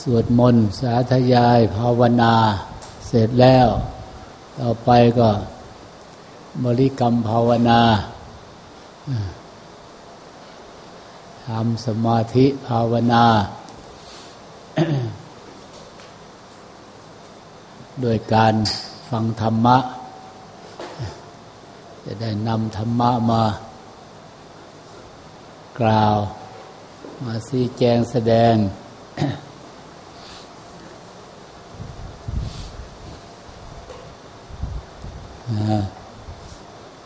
สวดมนต์สาธยายภาวนา เสร็จแล้ว ต่อไปก็บริกรรมภาวนาทำสมาธิภาวนา โดยการฟังธรรมะ จะได้นำธรรมะมากล่าว มาซีแจงแสดง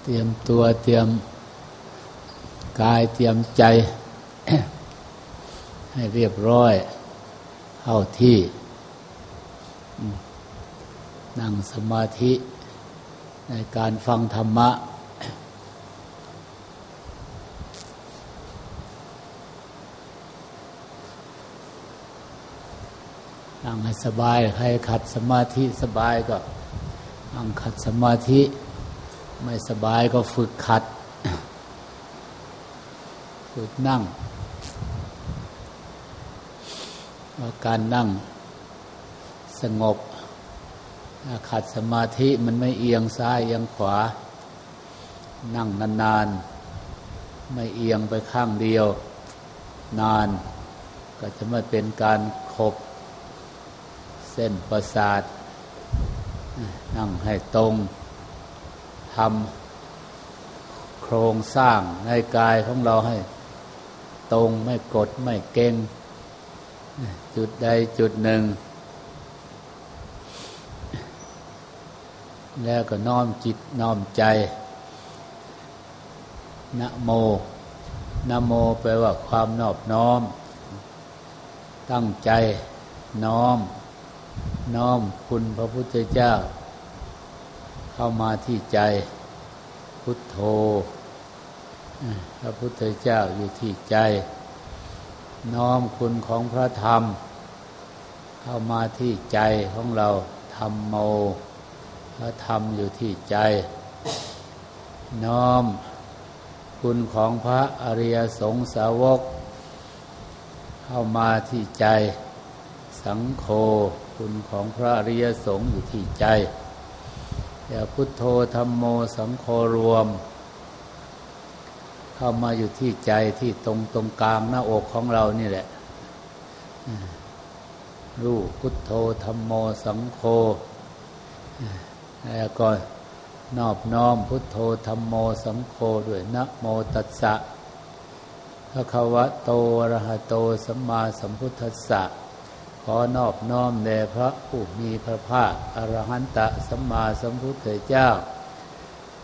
เตรียมตัวเตรียมกายเตรียมใจ ให้เรียบร้อย เข้าที่ นั่งสมาธิในการฟังธรรมะนั่งให้สบายให้ขัดสมาธิสบายก็ นั่งขัดสมาธิ ไม่สบายก็ฝึกขัด ฝึกนั่งว่าการนั่งสงบขัดสมาธิมันไม่เอียงซ้ายเอียงขวา นั่งนานๆ ไม่เอียงไปข้างเดียว นาน ก็จะไม่เป็นการขบ เส้นประสาท นั่งให้ตรงทำโครงสร้างในกายของเราให้ ตรงไม่กดไม่เก่ง จุดใดจุดหนึ่ง แล้วก็น้อมจิตน้อมใจนะโมนะโมแปลว่าความนอบน้อม ตั้งใจน้อม น้อมคุณพระพุทธเจ้า เข้ามาที่ใจ พุทโธพระพุทธเจ้าอยู่ที่ใจ น้อมคุณของพระธรรม เข้ามาที่ใจของเราธรรมโม พระธรรมอยู่ที่ใจ น้อมคุณของพระอริยสงสาวก เข้ามาที่ใจ สังโฆ คุณของพระอริยสงฆ์อยู่ที่ใจอย่าพุทโธธรรมโมสังโฆรวม เข้ามาอยู่ที่ใจที่ตรงตรงกลางหน้าอกของเรานี่แหละรู้พุทโธธรรมโมสังโฆแล้วก็นอบน้อมพุทโธธรรมโมสังโฆด้วยนะโมตัสสะพระควะโตอรหะโตสัมมาสัมพุทธัสสะ ขอนอบน้อมแด่พระผู้มีพระภาคอรหันตะสัมมาสัมพุทธเจ้า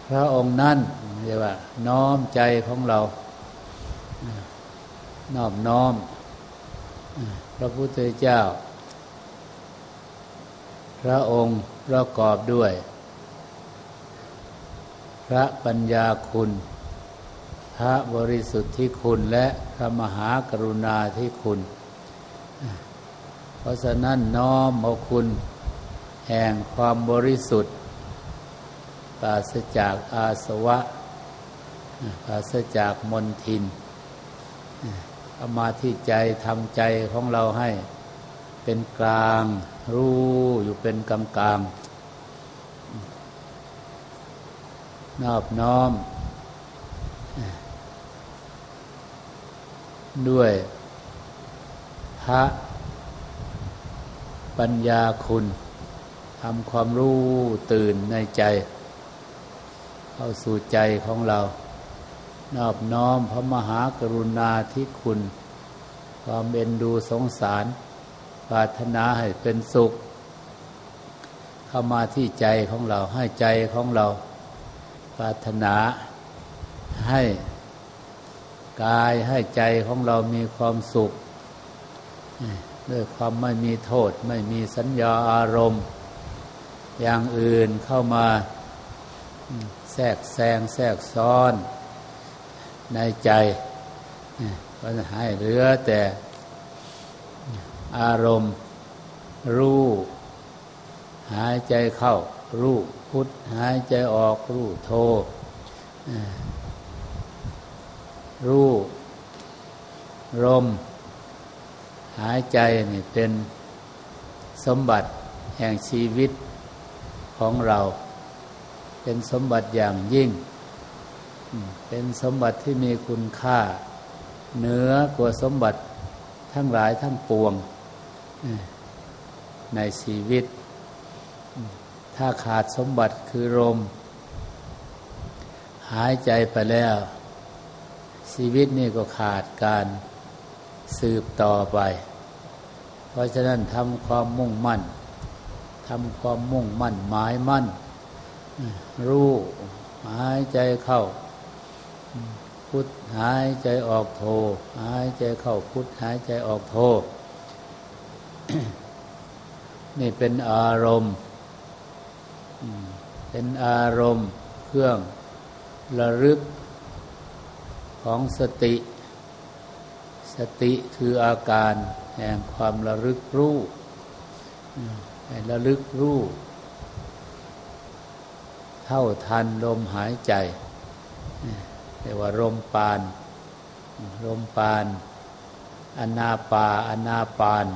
พระองค์นั้นเรียกว่า น้อมใจของเรา นอบน้อม พระพุทธเจ้า พระองค์ประกอบด้วย พระปัญญาคุณ พระบริสุทธิคุณและพระมหากรุณาธิคุณ เพราะฉะนั้นน้อมเอาคุณ แห่งความบริสุทธิ์ปราศจากอาสวะปราศจากมนทินเอามาที่ใจทำใจของเราให้เป็นกลาง รู้อยู่เป็นกลางกลางนอบน้อม ด้วยพระ ปัญญาคุณทำความรู้ตื่นในใจ เข้าสู่ใจของเรา นอบน้อมพระมหากรุณาธิคุณ ความเอ็นดูสงสาร ปรารถนาให้เป็นสุข เข้ามาที่ใจของเราให้ใจของเรา ปรารถนาให้กายให้ใจของเรามีความสุข ด้วยความไม่มีโทษ ไม่มีสัญญาอารมณ์ อย่างอื่นเข้ามาแทรกแซงแทรกซ้อนในใจก็จะให้เหลือแต่อารมณ์รู้ หายใจเข้า รู้พุทหายใจออก รู้โทรู้ลม หายใจนี่เป็นสมบัติแห่งชีวิตของเรา เป็นสมบัติอย่างยิ่ง เป็นสมบัติที่มีคุณค่าเหนือกว่าสมบัติทั้งหลายทั้งปวง ในชีวิต ถ้าขาดสมบัติคือลมหายใจไปแล้ว ชีวิตนี่ก็ขาดการสืบต่อไป เพราะฉะนั้นทำความมุ่งมั่นทำความมุ่งมั่นหมายมั่น รู้หายใจเข้า พุทหายใจออกโทหายใจเข้าพุทหายใจออกโท นี่เป็นอารมณ์เป็นอารมณ์เครื่องระลึกของสติ สติคืออาการแห่งความระลึกรู้ให้ระลึกรู้ เท่าทันลมหายใจเรียกว่าลมปานลมปานอนาปาอนาปาน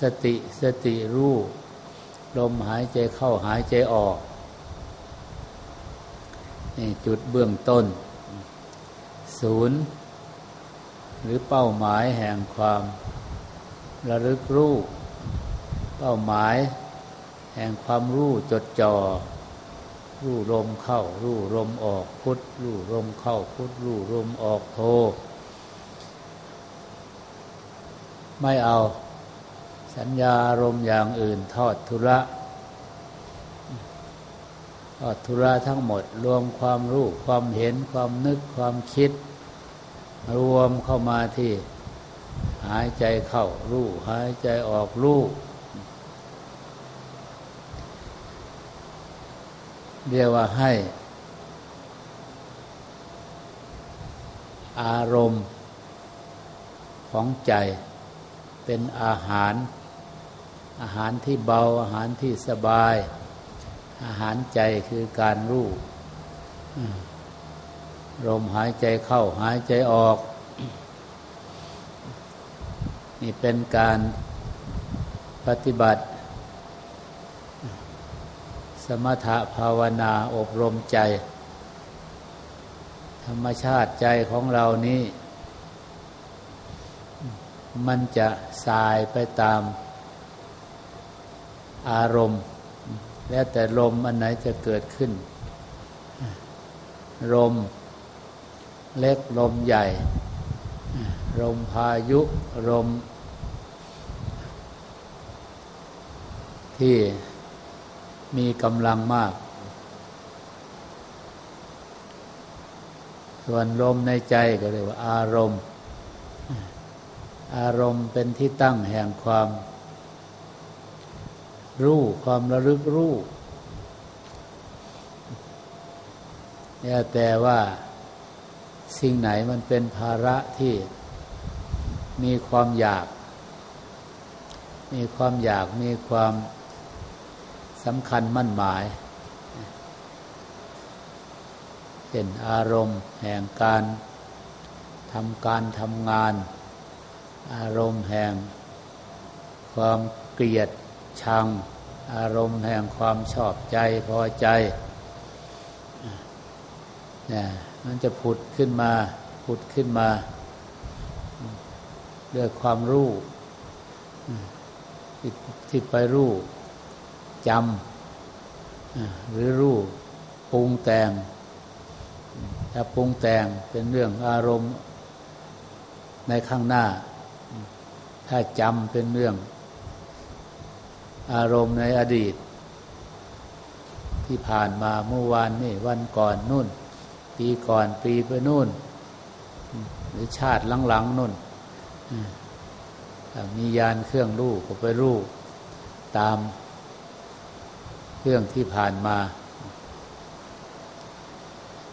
สติสติรู้ ลมหายใจเข้าหายใจออกนี่จุดเบื้องต้น ศูนย์ หรือเป้าหมายแห่งความระลึกรู้เป้าหมาย แห่งความรู้จดจอ่อรู้ลมเข้า รู้ลมออกพุทรู้ลมเข้าพุทรู้ลมออกโท ไม่เอา สัญญาอารมอย่างอื่นทอดทุระก็ธุระทั้งหมดรวมความรู้ ความเห็นความนึกความคิด รวมเข้ามาที่หายใจเข้ารู้หายใจออกรู้เรียกว่าให้ อารมณ์ของใจเป็นอาหาร อาหารที่เบาอาหารที่สบาย อาหารใจคือการรู้ ลมหายใจเข้าหายใจออก นี่เป็นการปฏิบัติ สมถะภาวนาอบรมใจ ธรรมชาติใจของเรานี้ มันจะสายไปตามอารมณ์ แล้วแต่ลมอันไหนจะเกิดขึ้นลม เล็กลมใหญ่ ลมพายุลมที่มีกำลังมาก ส่วนลมในใจก็เรียกว่าอารมณ์ อารมณ์เป็นที่ตั้งแห่งความ รู้ความระลึกรู้แต่ว่า สิ่งไหนมันเป็นภาระที่มีความอยาก มีความอยากมีความสำคัญมั่นหมายเป็นอารมณ์แห่งการทำการทำงาน อารมณ์แห่งความเกลียดชัง อารมณ์แห่งความชอบใจพอใจเนี่ย มันจะผุดขึ้นมา ผุดขึ้นมาด้วยความรู้ที่ไปรู้จำหรือรู้ปรุงแต่ง ถ้าปรุงแต่งเป็นเรื่องอารมณ์ในข้างหน้า ถ้าจำเป็นเรื่อง อารมณ์ในอดีต ที่ผ่านมาเมื่อวานนี่วันก่อนนู่น ปีก่อนปีไปนู่น หรือชาติหลังๆนู่นมียานเครื่องรู้ก็ไปรู้ตามเครื่องที่ผ่านมา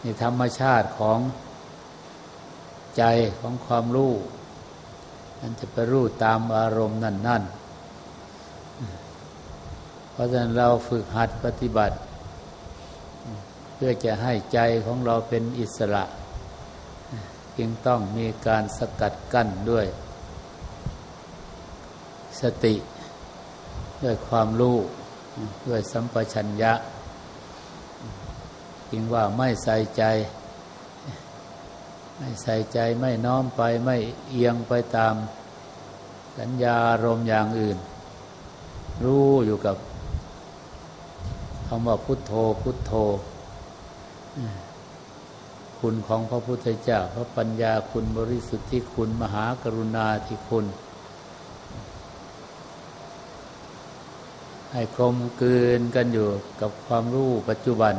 ในธรรมชาติของใจของความรู้มันจะไปรู้ตามอารมณ์นั่นๆเพราะฉะนั้นเราฝึกหัดปฏิบัติ เพื่อจะให้ใจของเราเป็นอิสระ จึงต้องมีการสกัดกั้นด้วย สติ ด้วยความรู้ด้วยสัมปชัญญะจึงว่าไม่ใส่ใจ ไม่ใส่ใจไม่น้อมไปไม่เอียงไปตามสัญญาอารมณ์อย่างอื่น รู้อยู่กับคำว่าพุทโธพุทโธ คุณของพระพุทธเจ้าพระปัญญาคุณบริสุทธิคุณมหากรุณาธิคุณ ให้กลมกลืนกันอยู่กับความรู้ปัจจุบัน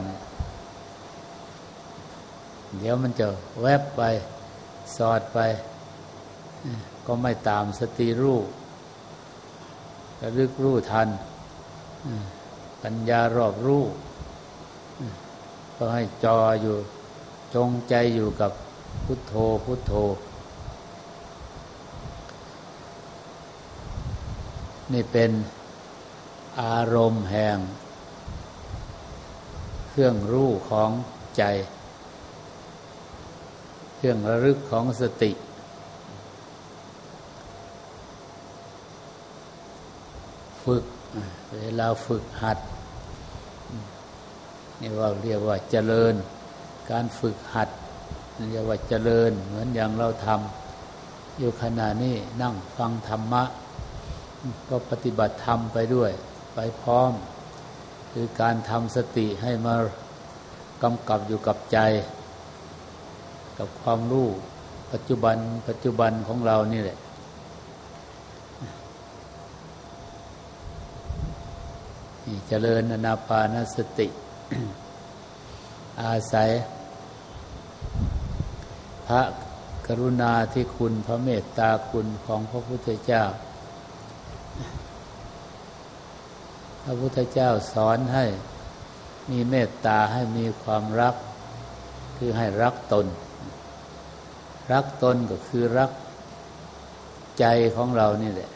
เดี๋ยวมันจะแวบไป สอดไป ก็ไม่ตามสติรู้ระลึกรู้ทันปัญญารอบรู้ ก็ให้จออยู่จงใจอยู่กับพุทโธพุทโธ นี่เป็นอารมณ์แห่ง เครื่องรู้ของใจ เครื่องระลึกของสติ ฝึก เวลาฝึกหัด นี่ว่าเรียกว่าเจริญ การฝึกหัดเรียกว่าเจริญ เหมือนอย่างเราทำอยู่ขณะนี้นั่งฟังธรรมะ ก็ปฏิบัติธรรมไปด้วย ไปพร้อม คือการทำสติให้มากำกับอยู่กับใจ กับความรู้ปัจจุบันปัจจุบันของเรานี่แหละเจริญอนาปานสติ อาศัย พระกรุณาที่คุณพระเมตตาคุณของพระพุทธเจ้า พระพุทธเจ้าสอนให้มีเมตตาให้มีความรัก คือให้รักตน รักตนก็คือรักใจของเรานี่แหละ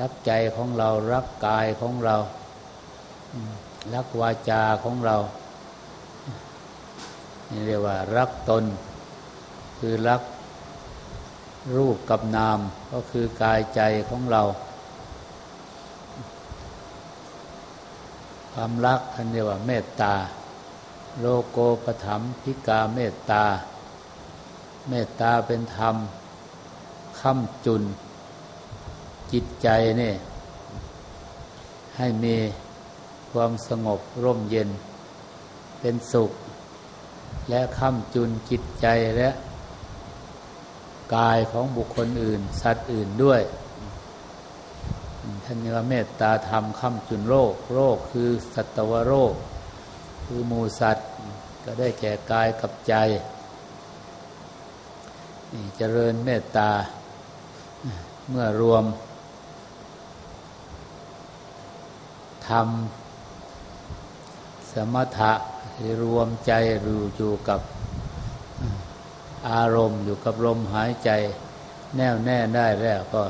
รักใจของเรา รักกายของเรา รักวาจาของเรานี่เรียกว่า รักตน คือรักรูปกับนาม ก็คือกายใจของเรา ความรักท่านเรียกว่าเมตตา โลโกปถัมพิกาเมตตา เมตตาเป็นธรรมค้ำจุน จิตใจนี่ให้มี ความสงบร่มเย็น เป็นสุข และค้ำจุนจิตใจและ กายของบุคคลอื่น สัตว์อื่นด้วย ท่านเรียกว่าเมตตาธรรมค้ำจุนโรค โรคคือสัตวโรค คือมูสัตว์ ก็ได้แก่กายกับใจนี่เจริญเมตตา เมื่อรวมทำ สมถะคือรวมใจรูอยู่กับอารมณ์อยู่กับลมหายใจ แน่วแน่ได้แล้วก็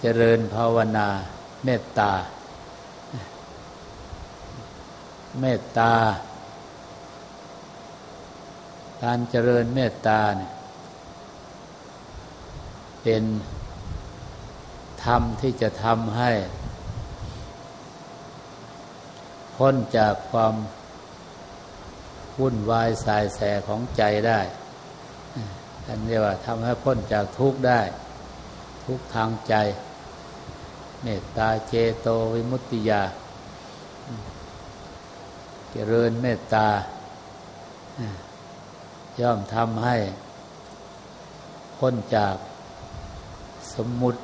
เจริญภาวนาเมตตา เมตตา การเจริญเมตตาเนี่ยเป็นธรรมที่จะทำให้ พ้นจากความวุ่นวายสายแสของใจได้ท่านเรียกว่าทำให้พ้นจากทุกข์ได้ ทุกทางใจ เมตตาเจโตวิมุตติยา เจริญเมตตา ย่อมทำให้พ้นจากสมมุติ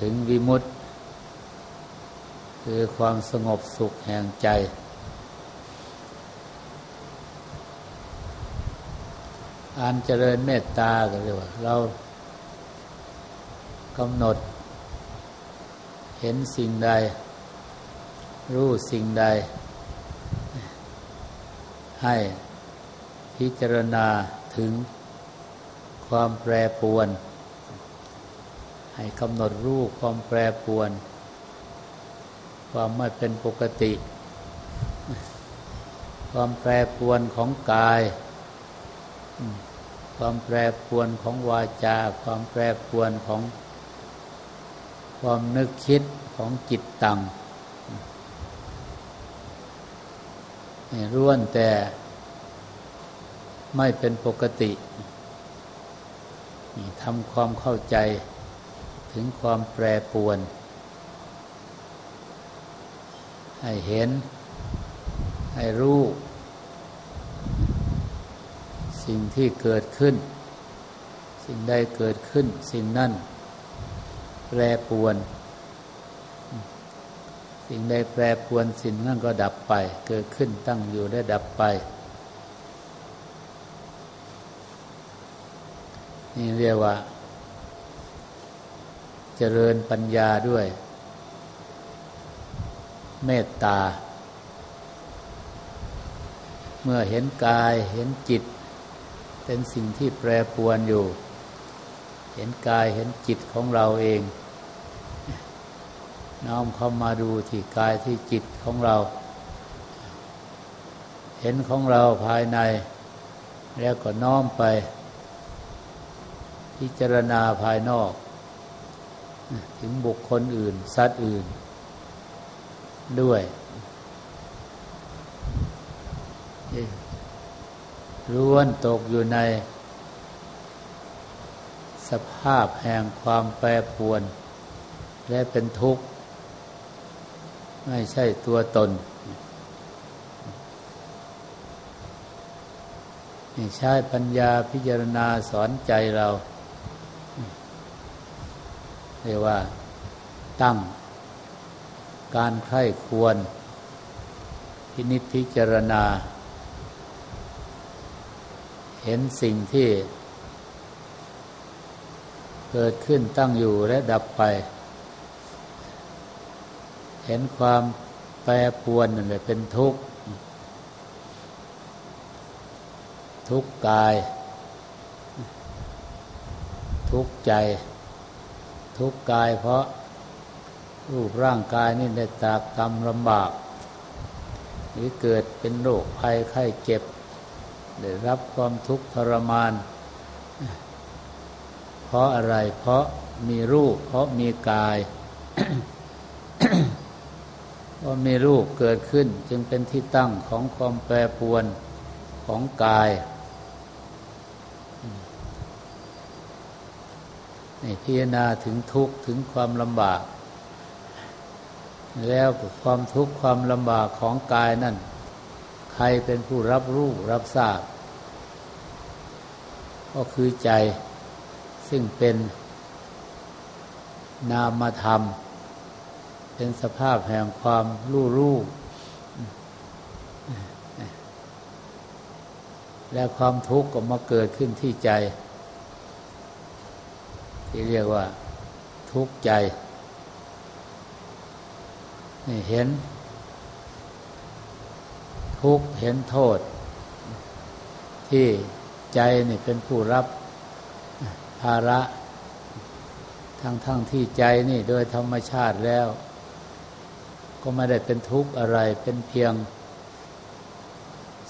ถึงวิมุตติ คือความสงบสุขแห่งใจ อันเจริญเมตตาก็เรียกว่า เรากำหนด เห็นสิ่งใด รู้สิ่งใด ให้พิจารณาถึงความแปรปวน ให้กำหนดรู้ความแปรปวน ความไม่เป็นปกติ ความแปรปวนของกาย ความแปรปวนของวาจา ความแปรปวนของความนึกคิดของจิตตังร่วนแต่ไม่เป็นปกติทำความเข้าใจถึงความแปรปวน ให้เห็น ให้รู้ สิ่งที่เกิดขึ้น สิ่งใดเกิดขึ้น สิ่งนั้นแปรปวน สิ่งใดแปรปวนสิ่งนั้นก็ดับไป เกิดขึ้นตั้งอยู่และดับไป นี่เรียกว่า เจริญปัญญาด้วย เมตตา เมื่อเห็นกายเห็นจิต เป็นสิ่งที่แปรปวนอยู่ เห็นกายเห็นจิตของเราเอง น้อมเข้ามาดูที่กายที่จิตของเรา เห็นของเราภายใน แล้วก็น้อมไป พิจารณาภายนอก ถึงบุคคลอื่น สัตว์อื่น ด้วย ล้วนตกอยู่ใน สภาพแห่งความแปรปวน และเป็นทุกข์ ไม่ใช่ตัวตนนี่ใช้ปัญญาพิจารณาสอนใจเรา เรียกว่าตั้ง การใคร่ควร พินิจพิจารณา เห็นสิ่งที่ เกิดขึ้นตั้งอยู่และดับไป เห็นความแปรปวนนั่นแหละเป็นทุกข์ ทุกข์กาย ทุกข์ใจ ทุกข์กายเพราะ รูปร่างกายนี่ได้ตากตำลำบาก หรือเกิดเป็นโรคภัยไข้เจ็บ ได้รับความทุกข์ทรมาน เพราะอะไรเพราะมีรูป เพราะมีกายเพราะมีรูปเกิดขึ้นจึงเป็นที่ตั้งของความแปรปรวนของกายพิจารณาถึงทุกข์ถึงความลำบาก แล้วความทุกข์ความลำบากของกายนั่น ใครเป็นผู้รับรู้รับทราบ ก็คือใจซึ่งเป็นนามธรรม เป็นสภาพแห่งความรู้รู้และความทุกข์ก็มาเกิดขึ้นที่ใจ ที่เรียกว่าทุกข์ใจ นี่เห็น ทุกข์เห็นโทษ ที่ใจนี่เป็นผู้รับภาระ ทั้งทั้งที่ใจนี่โดยธรรมชาติแล้ว ก็ไม่ได้เป็นทุกข์อะไรเป็นเพียง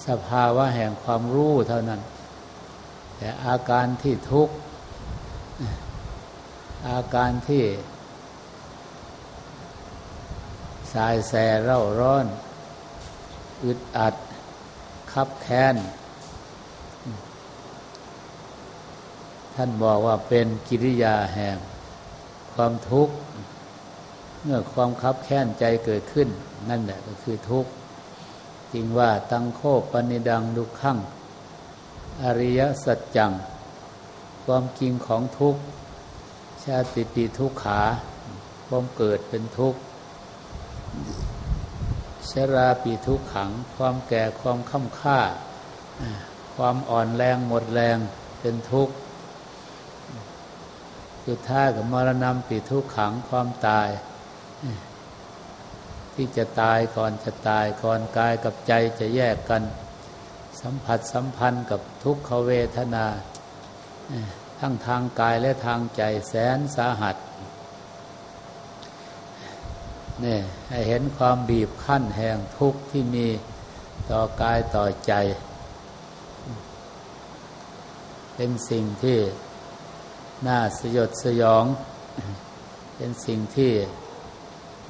สภาวะแห่งความรู้เท่านั้น แต่อาการที่ทุกข์อาการที่ สายแสเร่าร้อน อึดอัด คับแค้น ท่านบอกว่าเป็นกิริยาแห่ง ความทุกข์ เมื่อความคับแค้นใจเกิดขึ้น นั่นแหละก็คือทุกข์จริงว่าตังโคปนิดังดุขังอริยสัจจัง ความจริงของทุกข์ ชาติปีทุกขา ความเกิดเป็นทุกข์ ชราปีทุกขัง ความแก่ความค่ำค่า ความอ่อนแรงหมดแรงเป็นทุกข์สุดท้ายกับมรณะปีทุกขังความตาย ที่จะตายก่อนจะตายก่อนกายกับใจจะแยกกัน สัมผัสสัมพันธ์กับทุกขเวทนา ทั้งทางกายและทางใจแสนสาหัส นี่ให้เห็นความบีบคั้นแห่งทุกข์ที่มีต่อกายต่อใจ เป็นสิ่งที่น่าสยดสยอง เป็นสิ่งที่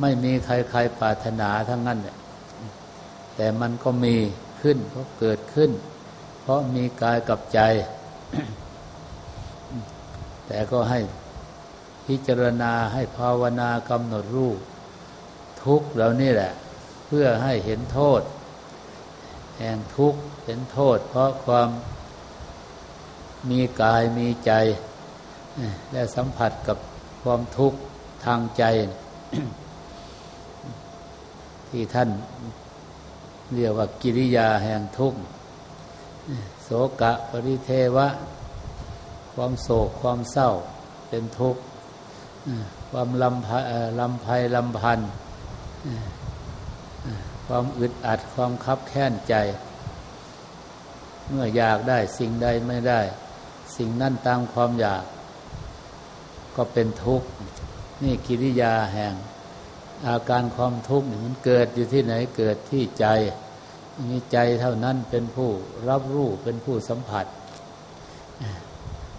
ไม่มีใครๆปรารถนาทั้งนั้นแต่มันก็มีขึ้นเพราะเกิดขึ้น เพราะมีกายกับใจ แต่ก็ให้พิจารณาให้ภาวนากำหนดรูป ทุกเหล่านี้แหละ เพื่อให้เห็นโทษ แห่งทุกข์เห็นโทษ เพราะความมีกายมีใจ และสัมผัสกับความทุกข์ทางใจ ที่ท่านเรียกว่ากิริยาแห่งทุกข์โศกะปริเทวะ ความโศกความเศร้าเป็นทุกข์ความลำพลำไพลำพัน ความอึดอัดความคับแค้นใจ เมื่ออยากได้สิ่งใดไม่ได้ สิ่งนั้นตามความอยาก ก็เป็นทุกข์ นี่กิริยาแห่ง อาการความทุกข์นี่มันเกิดอยู่ที่ไหนเกิดที่ใจมีใจเท่านั้นเป็นผู้รับรู้เป็นผู้สัมผัส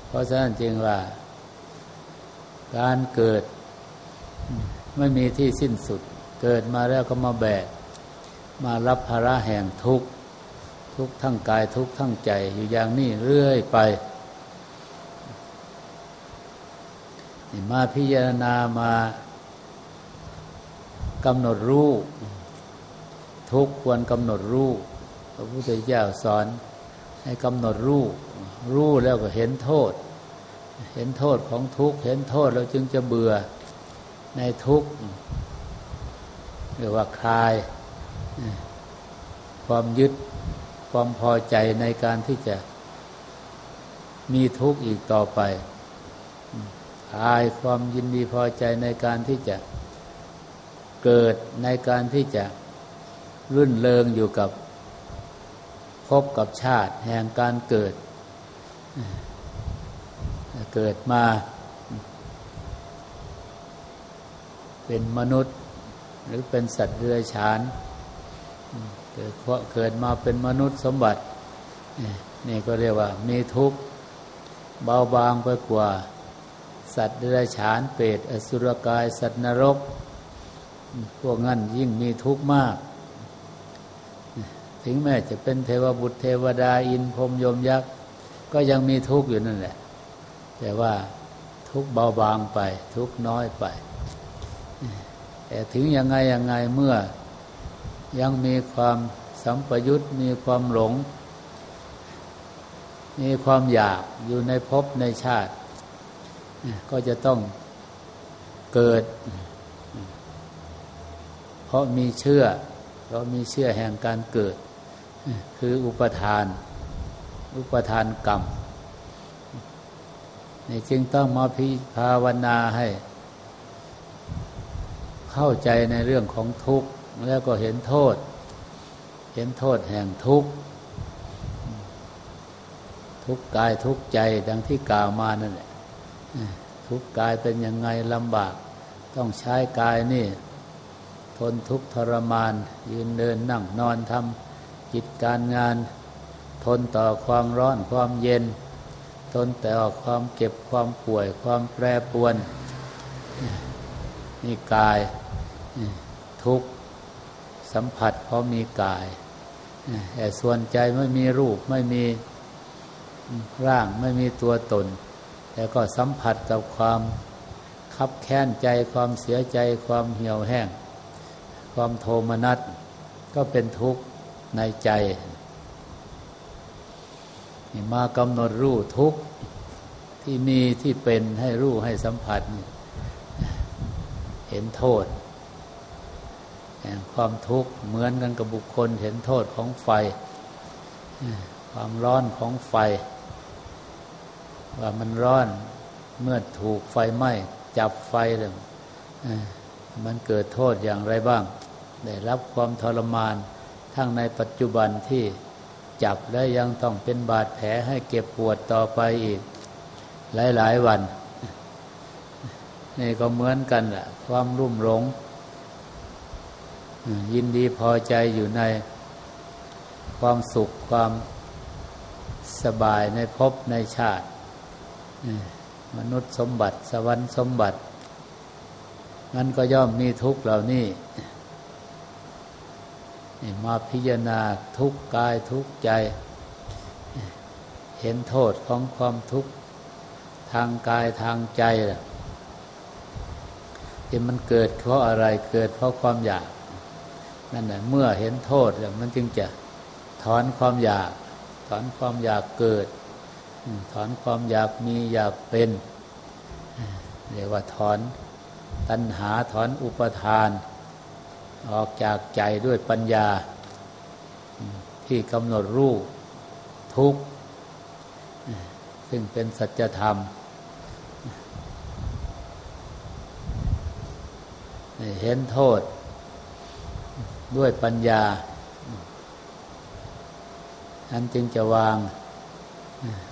เพราะฉะนั้นจึงว่า การเกิดไม่มีที่สิ้นสุด เกิดมาแล้วก็มาแบก มารับภาระแห่งทุกข์ทุกทั้งกายทุกทั้งใจอยู่อย่างนี้เรื่อยไปมาพิจารณามากำหนดรู้ ทุกควรกำหนดรู้พระพุทธเจ้าสอนให้กำหนดรู้ รู้แล้วก็เห็นโทษ เห็นโทษของทุกข์เห็นโทษเราจึงจะเบื่อในทุกข์ หรือว่าคลาย ความยึดความพอใจในการที่จะมีทุกข์อีกต่อไปคลายความยินดีพอใจในการที่จะเกิดในการที่จะรื่นเริงอยู่กับพบกับชาติแห่งการเกิด เกิดมา เป็นมนุษย์ หรือเป็นสัตว์เรือยฉานเกิดเกิดมาเป็นมนุษย์สมบัติ นี่ก็เรียกว่า มีทุกข์เบาบางไปกว่า สัตว์เดรัจฉานเปรตอสุรกาย สัตว์นรก พวกนั้นยิ่งมีทุกข์มาก ถึงแม้จะเป็นเทวบุตรเทวดาอินพรมยมยักษ์ ก็ยังมีทุกข์อยู่นั่นแหละ แต่ว่าทุกเบาบางไป ทุกน้อยไป แต่ถึงยังไงยังไงเมื่อยังมีความสัมปยุตมีความหลง มีความอยากอยู่ในภพในชาติ ก็จะต้องเกิด เพราะมีเชื่อ เพราะมีเชื่อแห่งการเกิด คืออุปทาน อุปทานกรรมนี่จึงต้องมาพิภาวนาให้ เข้าใจในเรื่องของทุกข์ แล้วก็เห็นโทษ เห็นโทษแห่งทุกข์ ทุกกายทุกใจดังที่กล่าวมานั่นแหละทุกกายเป็นยังไงลำบาก ต้องใช้กายนี่ ทนทุกข์ทรมาน ยืนเดินนั่งนอนทำกิจการงาน ทนต่อความร้อนความเย็น ทนแต่อความเก็บความป่วยความแปรปวนนี่กาย ทุกข์ สัมผัสเพราะมีกายแต่ส่วนใจไม่มีรูปไม่มีร่างไม่มีตัวตน แต่ก็สัมผัสกับความคับแค้นใจความเสียใจความเหี่ยวแห้ง ความโทมนัสก็เป็นทุกข์ในใจมากำหนดรู้ทุกที่มีที่เป็นให้รู้ให้สัมผัส เห็นโทษ ความทุกข์เหมือนกันกับบุคคลเห็นโทษของไฟ ความร้อนของไฟ ว่ามันร้อนเมื่อถูกไฟไหม้จับไฟเลยมันเกิดโทษอย่างไรบ้าง ได้รับความทรมาน ทั้งในปัจจุบันที่จับและยังต้องเป็นบาดแผลให้เก็บปวดต่อไปอีก หลาย ๆ วัน นี่ก็เหมือนกันแหละความรุ่มหลง ยินดีพอใจอยู่ในความสุขความสบายในภพในชาติ มนุษย์สมบัติ สวรรค์สมบัติมันก็ย่อมมีทุกข์เหล่านี้มาพิจารณาทุกกายทุกใจ เห็นโทษของความทุกข์ทางกายทางใจที่มันเกิดเพราะอะไรเกิดเพราะความอยาก นั่นแหละเมื่อเห็นโทษแล้วมันจึงจะถอนความอยาก ถอนความอยากเกิด ถอนความอยากมีอยากเป็นเรียกว่าถอนตัณหาถอนอุปทาน ออกจากใจด้วยปัญญา ที่กำหนดรูปทุกข์ ซึ่งเป็นสัจธรรม เห็นโทษ ด้วยปัญญาอันจึงจะวาง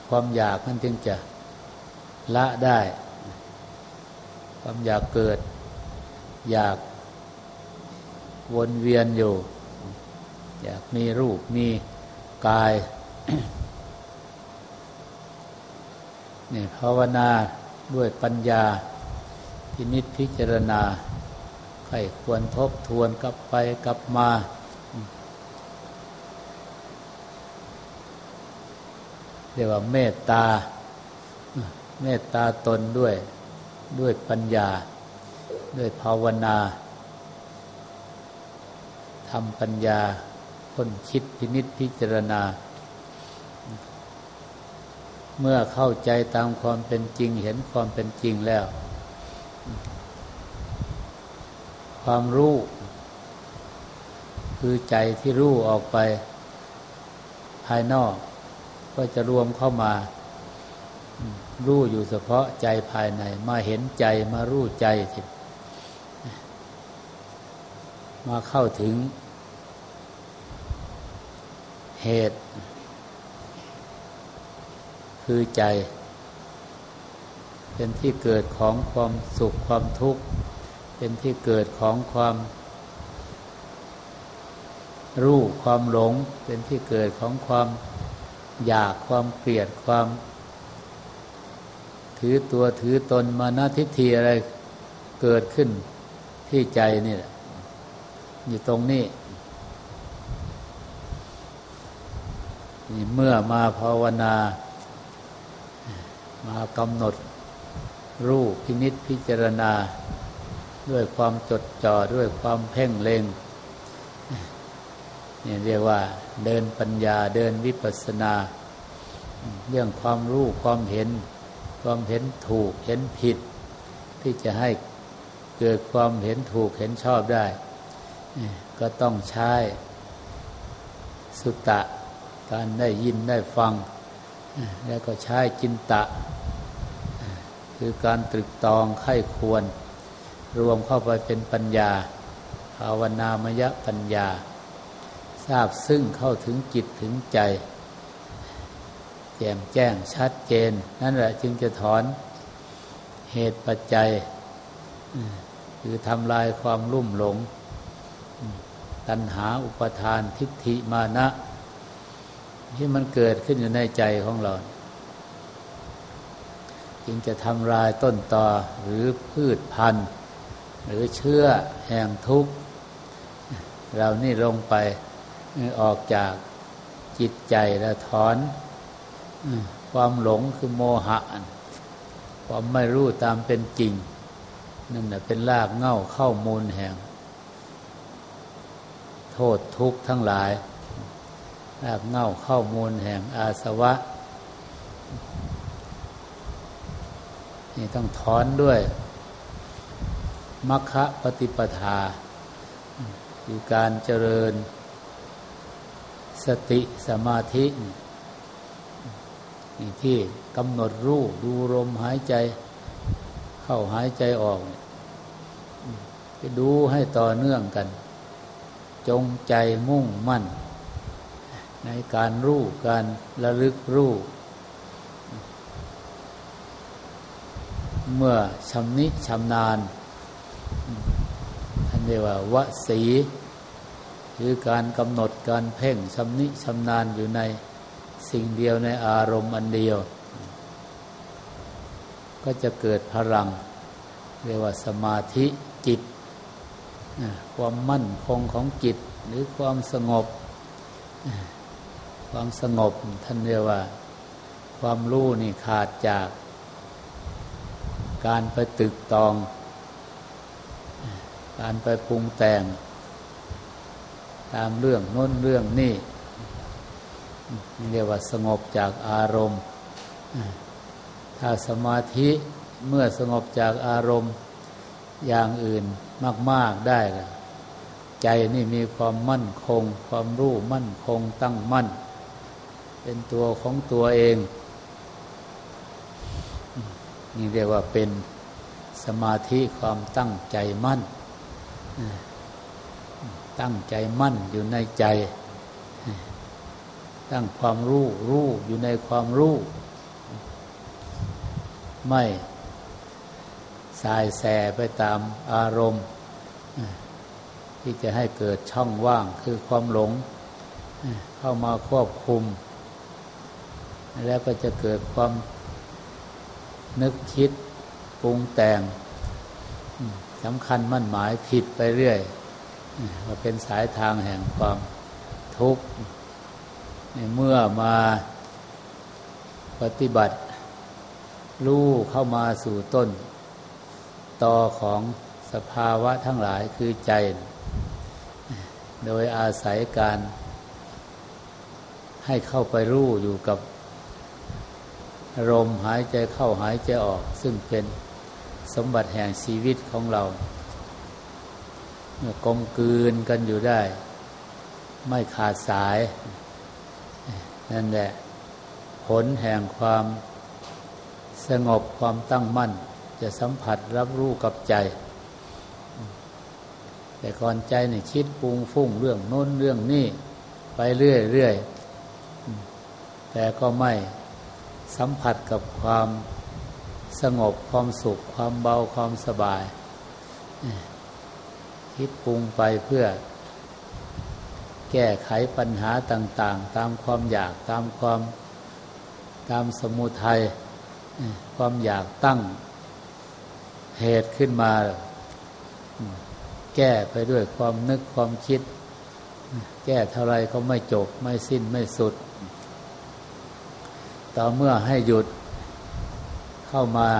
ความอยากมันจึงจะละได้ ความอยากเกิด อยากวนเวียนอยู่ อยากมีรูปมีกายนี่ภาวนาด้วยปัญญาพินิจพิจารณา ใครควรทบทวนกลับไปกลับมา เรียกว่าเมตตา เมตตาตนด้วยด้วยปัญญา ด้วยภาวนาทำปัญญาคนคิดพินิษพิจารณา เมื่อเข้าใจตามความเป็นจริงเห็นความเป็นจริงแล้ว ความรู้ คือใจที่รู้ออกไป ภายนอก ก็จะรวมเข้ามา รู้อยู่เฉพาะใจภายใน มาเห็นใจมารู้ใจ มาเข้าถึง เหตุ คือใจ เป็นที่เกิดของความสุขความทุกข์ เป็นที่เกิดของความรู้ความหลง เป็นที่เกิดของความอยากความเกลียดความ ถือตัวถือตนมานาทิฏฐิอะไรเกิดขึ้นที่ใจนี่แหละอยู่ตรงนี้นี่เมื่อมาภาวนา มากำหนด รูปพินิษพิจารณา ด้วยความจดจ่อด้วยความเพ่งเล็งนี่เรียกว่า เดินปัญญาเดินวิปัสสนา เรื่องความรู้ความเห็น ความเห็นถูกเห็นผิด ที่จะให้เกิดความเห็นถูกเห็นชอบได้ ก็ต้องใช้สุตตะการได้ยินได้ฟัง แล้วก็ใช้จินตะ คือการตรึกตองไข้ควร รวมเข้าไปเป็นปัญญา ภาวนามยปัญญา ทราบซึ่งเข้าถึงจิตถึงใจ แจ่มแจ้งชัดเจน นั่นแหละจึงจะถอนเหตุปัจจัยคือทำลายความลุ่มหลง ตัณหาอุปทานทิฏฐิมานะ ที่มันเกิดขึ้นอยู่ในใจของเรา จึงจะทำลายต้นตอหรือพืชพันธุ์ หรือเชื้อแห่งทุกข์ เรานี่ลงไปออกจากจิตใจแล้วถอน ความหลงคือโมหะ ความไม่รู้ตามเป็นจริง นั่นแหละเป็นรากเง่าเข้ามูลแห่ง โทษทุกข์ทั้งหลายรากเง่าเข้ามูลแห่งอาสวะ นี่ต้องถอนด้วย มัคคะปฏิปทา คือการเจริญ สติสมาธินี่ที่กำหนดรูดูลมหายใจ เข้าหายใจออกไปดูให้ต่อเนื่องกัน จงใจมุ่งมั่น ในการรู้การระลึกรู้เมื่อชำนิชำนาญท่าน รียกว่าวสีคือการกำหนดการเพ่งชำนิชำนาญอยู่ในสิ่งเดียวในอารมณ์อันเดียว ก็จะเกิดพลัง เรียกว่าสมาธิจิต ความมั่นคงของจิต หรือความสงบ ความสงบท่านเรียกว่า ความรู้นี่ขาดจาก การไปตึกตอง การไปปรุงแต่ง ตามเรื่องโน้นเรื่องนี่เรียกว่าสงบจากอารมณ์ ถ้าสมาธิเมื่อสงบจากอารมณ์อย่างอื่นมาก ๆได้ละใจนี่มีความมั่นคง ความรู้มั่นคงตั้งมั่น เป็นตัวของตัวเอง นี่เรียกว่าเป็นสมาธิความตั้งใจมั่น ตั้งใจมั่นอยู่ในใจ ตั้งความรู้รู้อยู่ในความรู้ ไม่สายแสไปตามอารมณ์ ที่จะให้เกิดช่องว่างคือความหลง เข้ามาควบคุม แล้วก็จะเกิดความนึกคิดปรุงแต่ง สำคัญมั่นหมายผิดไปเรื่อยมาเป็นสายทางแห่งความทุกข์เมื่อมาปฏิบัติรู้เข้ามาสู่ต้นตอของสภาวะทั้งหลายคือใจ โดยอาศัยการให้เข้าไปรู้อยู่กับลมหายใจเข้าหายใจออก ซึ่งเป็น สมบัติแห่งชีวิตของเราเมื่อกลมกลืนกันอยู่ได้ ไม่ขาดสาย นั่นแหละ ผลแห่งความสงบความตั้งมั่น จะสัมผัสรับรู้กับใจ แต่ก่อนใจเนี่ยคิดปรุงฟุ้งเรื่องโน้นเรื่องนี้ ไปเรื่อยเรื่อยแต่ก็ไม่สัมผัสกับความ สงบความสุขความเบาความสบาย คิดปรุงไปเพื่อ แก้ไขปัญหาต่าง ๆ ตามความอยากตามความตามสมุทัยความอยากตั้งเหตุขึ้นมา แก้ไปด้วยความนึกความคิด แก้เท่าไรก็ไม่จบ ไม่สิ้นไม่สุด ต่อเมื่อให้หยุด เข้ามา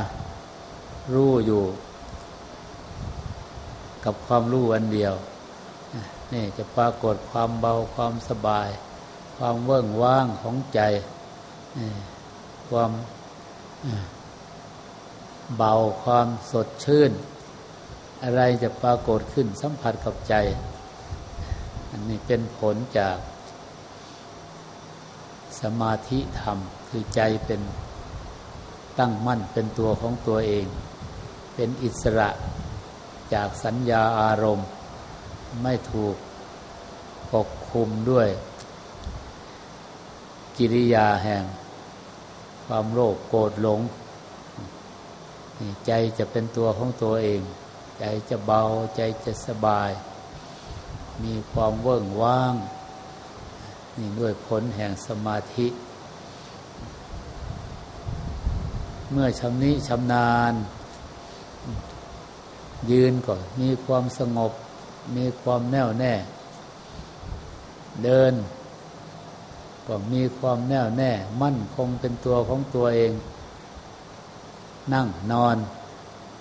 รู้อยู่ กับความรู้อันเดียวนี่จะปรากฏความเบาความสบาย ความเวิ้งว่างของใจ ความเบาความสดชื่น อะไรจะปรากฏขึ้นสัมผัสกับใจ อันนี้เป็นผลจากสมาธิธรรม คือใจเป็น ตั้งมั่นเป็นตัวของตัวเอง เป็นอิสระจากสัญญาอารมณ์ ไม่ถูกปกคุมด้วย กิริยาแห่ง ความโลภโกรธหลง ใจจะเป็นตัวของตัวเอง ใจจะเบาใจจะสบาย มีความเวิ้งว่าง นี่ด้วยผลแห่งสมาธิ เมื่อชำนิชำนาญ ยืนก่อนมีความสงบ มีความแน่วแน่ เดิน ก็มีความแน่วแน่ มั่นคงเป็นตัวของตัวเอง นั่งนอน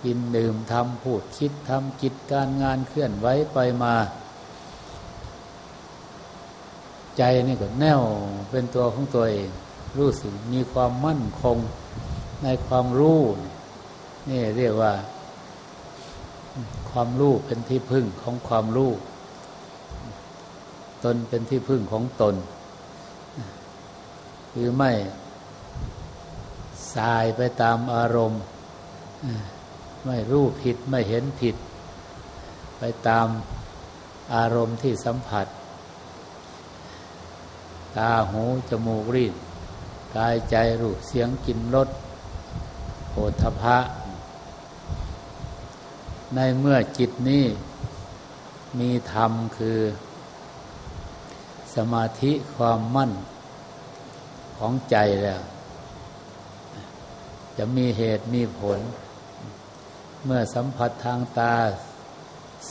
กินดื่มทำพูดคิดทำกิจการงานเคลื่อนไหวไปมาใจนี่ก็แน่วเป็นตัวของตัวเอง รู้สึกมีความมั่นคง ในความรู้นี่เรียกว่า ความรู้เป็นที่พึ่งของความรู้ตนเป็นที่พึ่งของตน หรือไม่สายไปตามอารมณ์ ไม่รู้ผิดไม่เห็นผิด ไปตามอารมณ์ที่สัมผัส ตาหูจมูกรีดกายใจรูปเสียงกลิ่นรส โผฏฐะในเมื่อจิตนี้มีธรรมคือ สมาธิความมั่นของใจแล้ว จะมีเหตุมีผล เมื่อสัมผัสทางตา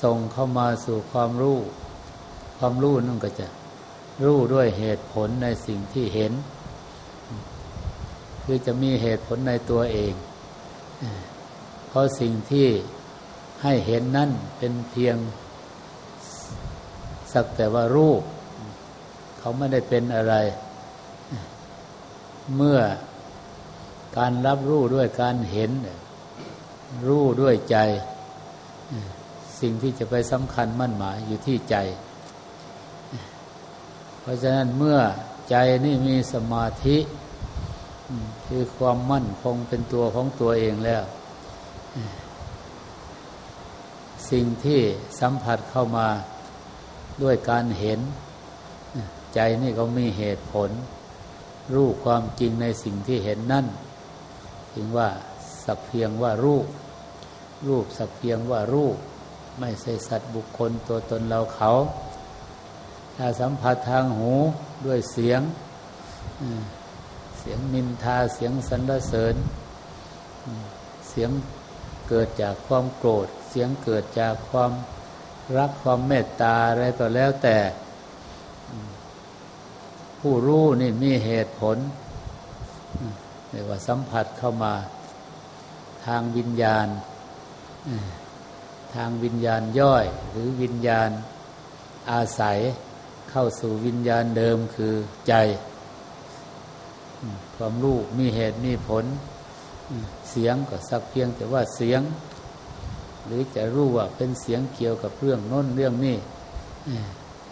ส่งเข้ามาสู่ความรู้ ความรู้นั่นก็จะรู้ด้วยเหตุผลในสิ่งที่เห็น คือจะมีเหตุผลในตัวเอง เพราะสิ่งที่ให้เห็นนั่นเป็นเพียง สักแต่ว่ารูป เขาไม่ได้เป็นอะไร เมื่อการรับรู้ด้วยการเห็น รู้ด้วยใจ สิ่งที่จะไปสำคัญมั่นหมายอยู่ที่ใจ เพราะฉะนั้นเมื่อใจนี่มีสมาธิ คือความมั่นคงเป็นตัวของตัวเองแล้ว สิ่งที่สัมผัสเข้ามาด้วยการเห็น ใจนี่ก็มีเหตุผล รู้ความจริงในสิ่งที่เห็นนั่นถึงว่าสักเพียงว่ารูป รูปสักเพียงว่ารูป ไม่ใช่สัตว์บุคคลตัวตนเราเขาถ้าสัมผัสทางหูด้วยเสียง เสียงนินทาเสียงสรรเสริญ เสียงเกิดจากความโกรธ เสียงเกิดจากความรักความเมตตาอะไรก็แล้วแต่ ผู้รู้นี่มีเหตุผลเรียกว่าสัมผัสเข้ามาทางวิญญาณ ทางวิญญาณย่อย หรือวิญญาณอาศัยเข้าสู่วิญญาณเดิมคือใจ ความรู้มีเหตุมีผล เสียงก็สักเพียงแต่ว่าเสียง หรือจะรู้ว่าเป็นเสียงเกี่ยวกับเรื่องน้นเรื่องนี้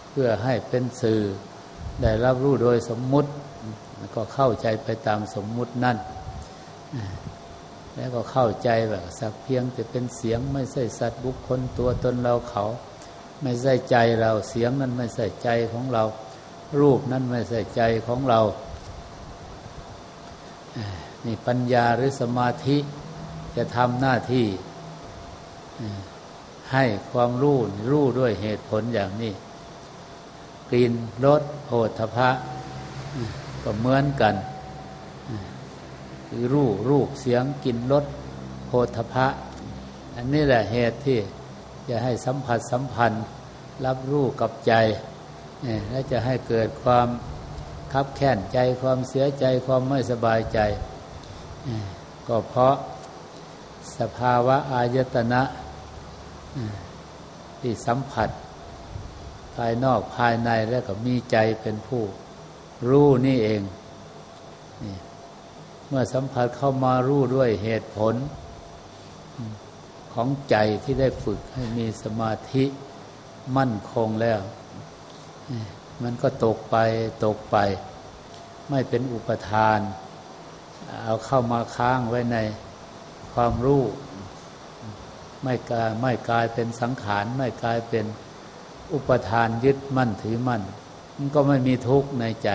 เพื่อให้เป็นสื่อ ได้รับรู้โดยสมมุติ ก็เข้าใจไปตามสมมุตินั่นแล้วก็เข้าใจแบบสักเพียงแต่เป็นเสียงไม่ใช่สัตว์บุคคลตัวตนเราเขา ไม่ใช่ใจเราเสียงนั้นไม่ใช่ใจของเรา รูปนั้นไม่ใช่ใจของเรา นี่ปัญญาหรือสมาธิจะทำหน้าที่ให้ความรู้รู้ด้วยเหตุผลอย่างนี้กลิ่นรสโผฏฐะก็เหมือนกันคือรูปรูปเสียงกลิ่นรสโผฏฐะอันนี้แหละเหตุที่จะให้สัมผัสสัมพันธ์ รับรู้กับใจ และจะให้เกิดความ คับแค้นใจความเสียใจความไม่สบายใจ ก็เพราะสภาวะอายตนะที่สัมผัส ภายนอกภายในแล้วก็มีใจเป็นผู้รู้นี่เองเมื่อสัมผัสเข้ามารู้ด้วยเหตุผล ของใจที่ได้ฝึกให้มีสมาธิมั่นคงแล้ว มันก็ตกไปตกไป ไม่เป็นอุปทาน เอาเข้ามาค้างไว้ในความรู้ไม่กายไม่กลายเป็นสังขาร ไม่กลายเป็นอุปทานยึดมั่นถือมั่น มันก็ไม่มีทุกข์ในใจ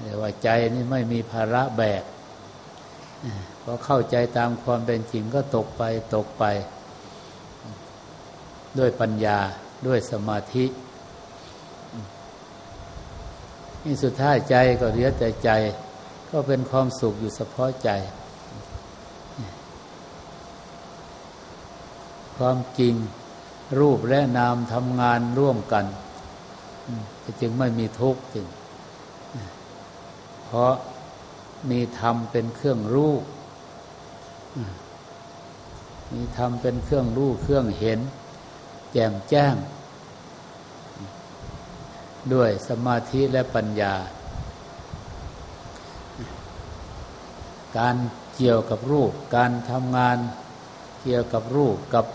แต่ว่าใจนี่ไม่มีภาระแบกพอเข้าใจตามความเป็นจริงก็ตกไปตกไป ด้วยปัญญาด้วยสมาธิ นี่สุดท้ายใจก็เรียแต่ใจ ก็เป็นความสุขอยู่เฉพาะใจ ความจริงรูปและนามทำงานร่วมกัน จึงไม่มีทุกข์จึง เพราะมีธรรมเป็นเครื่องรู้มีธรรมเป็นเครื่องรู้เครื่องเห็น แจ่มแจ้ง ด้วยสมาธิและปัญญา การเกี่ยวกับรูป การทำงานเกี่ยวกับรูปกับ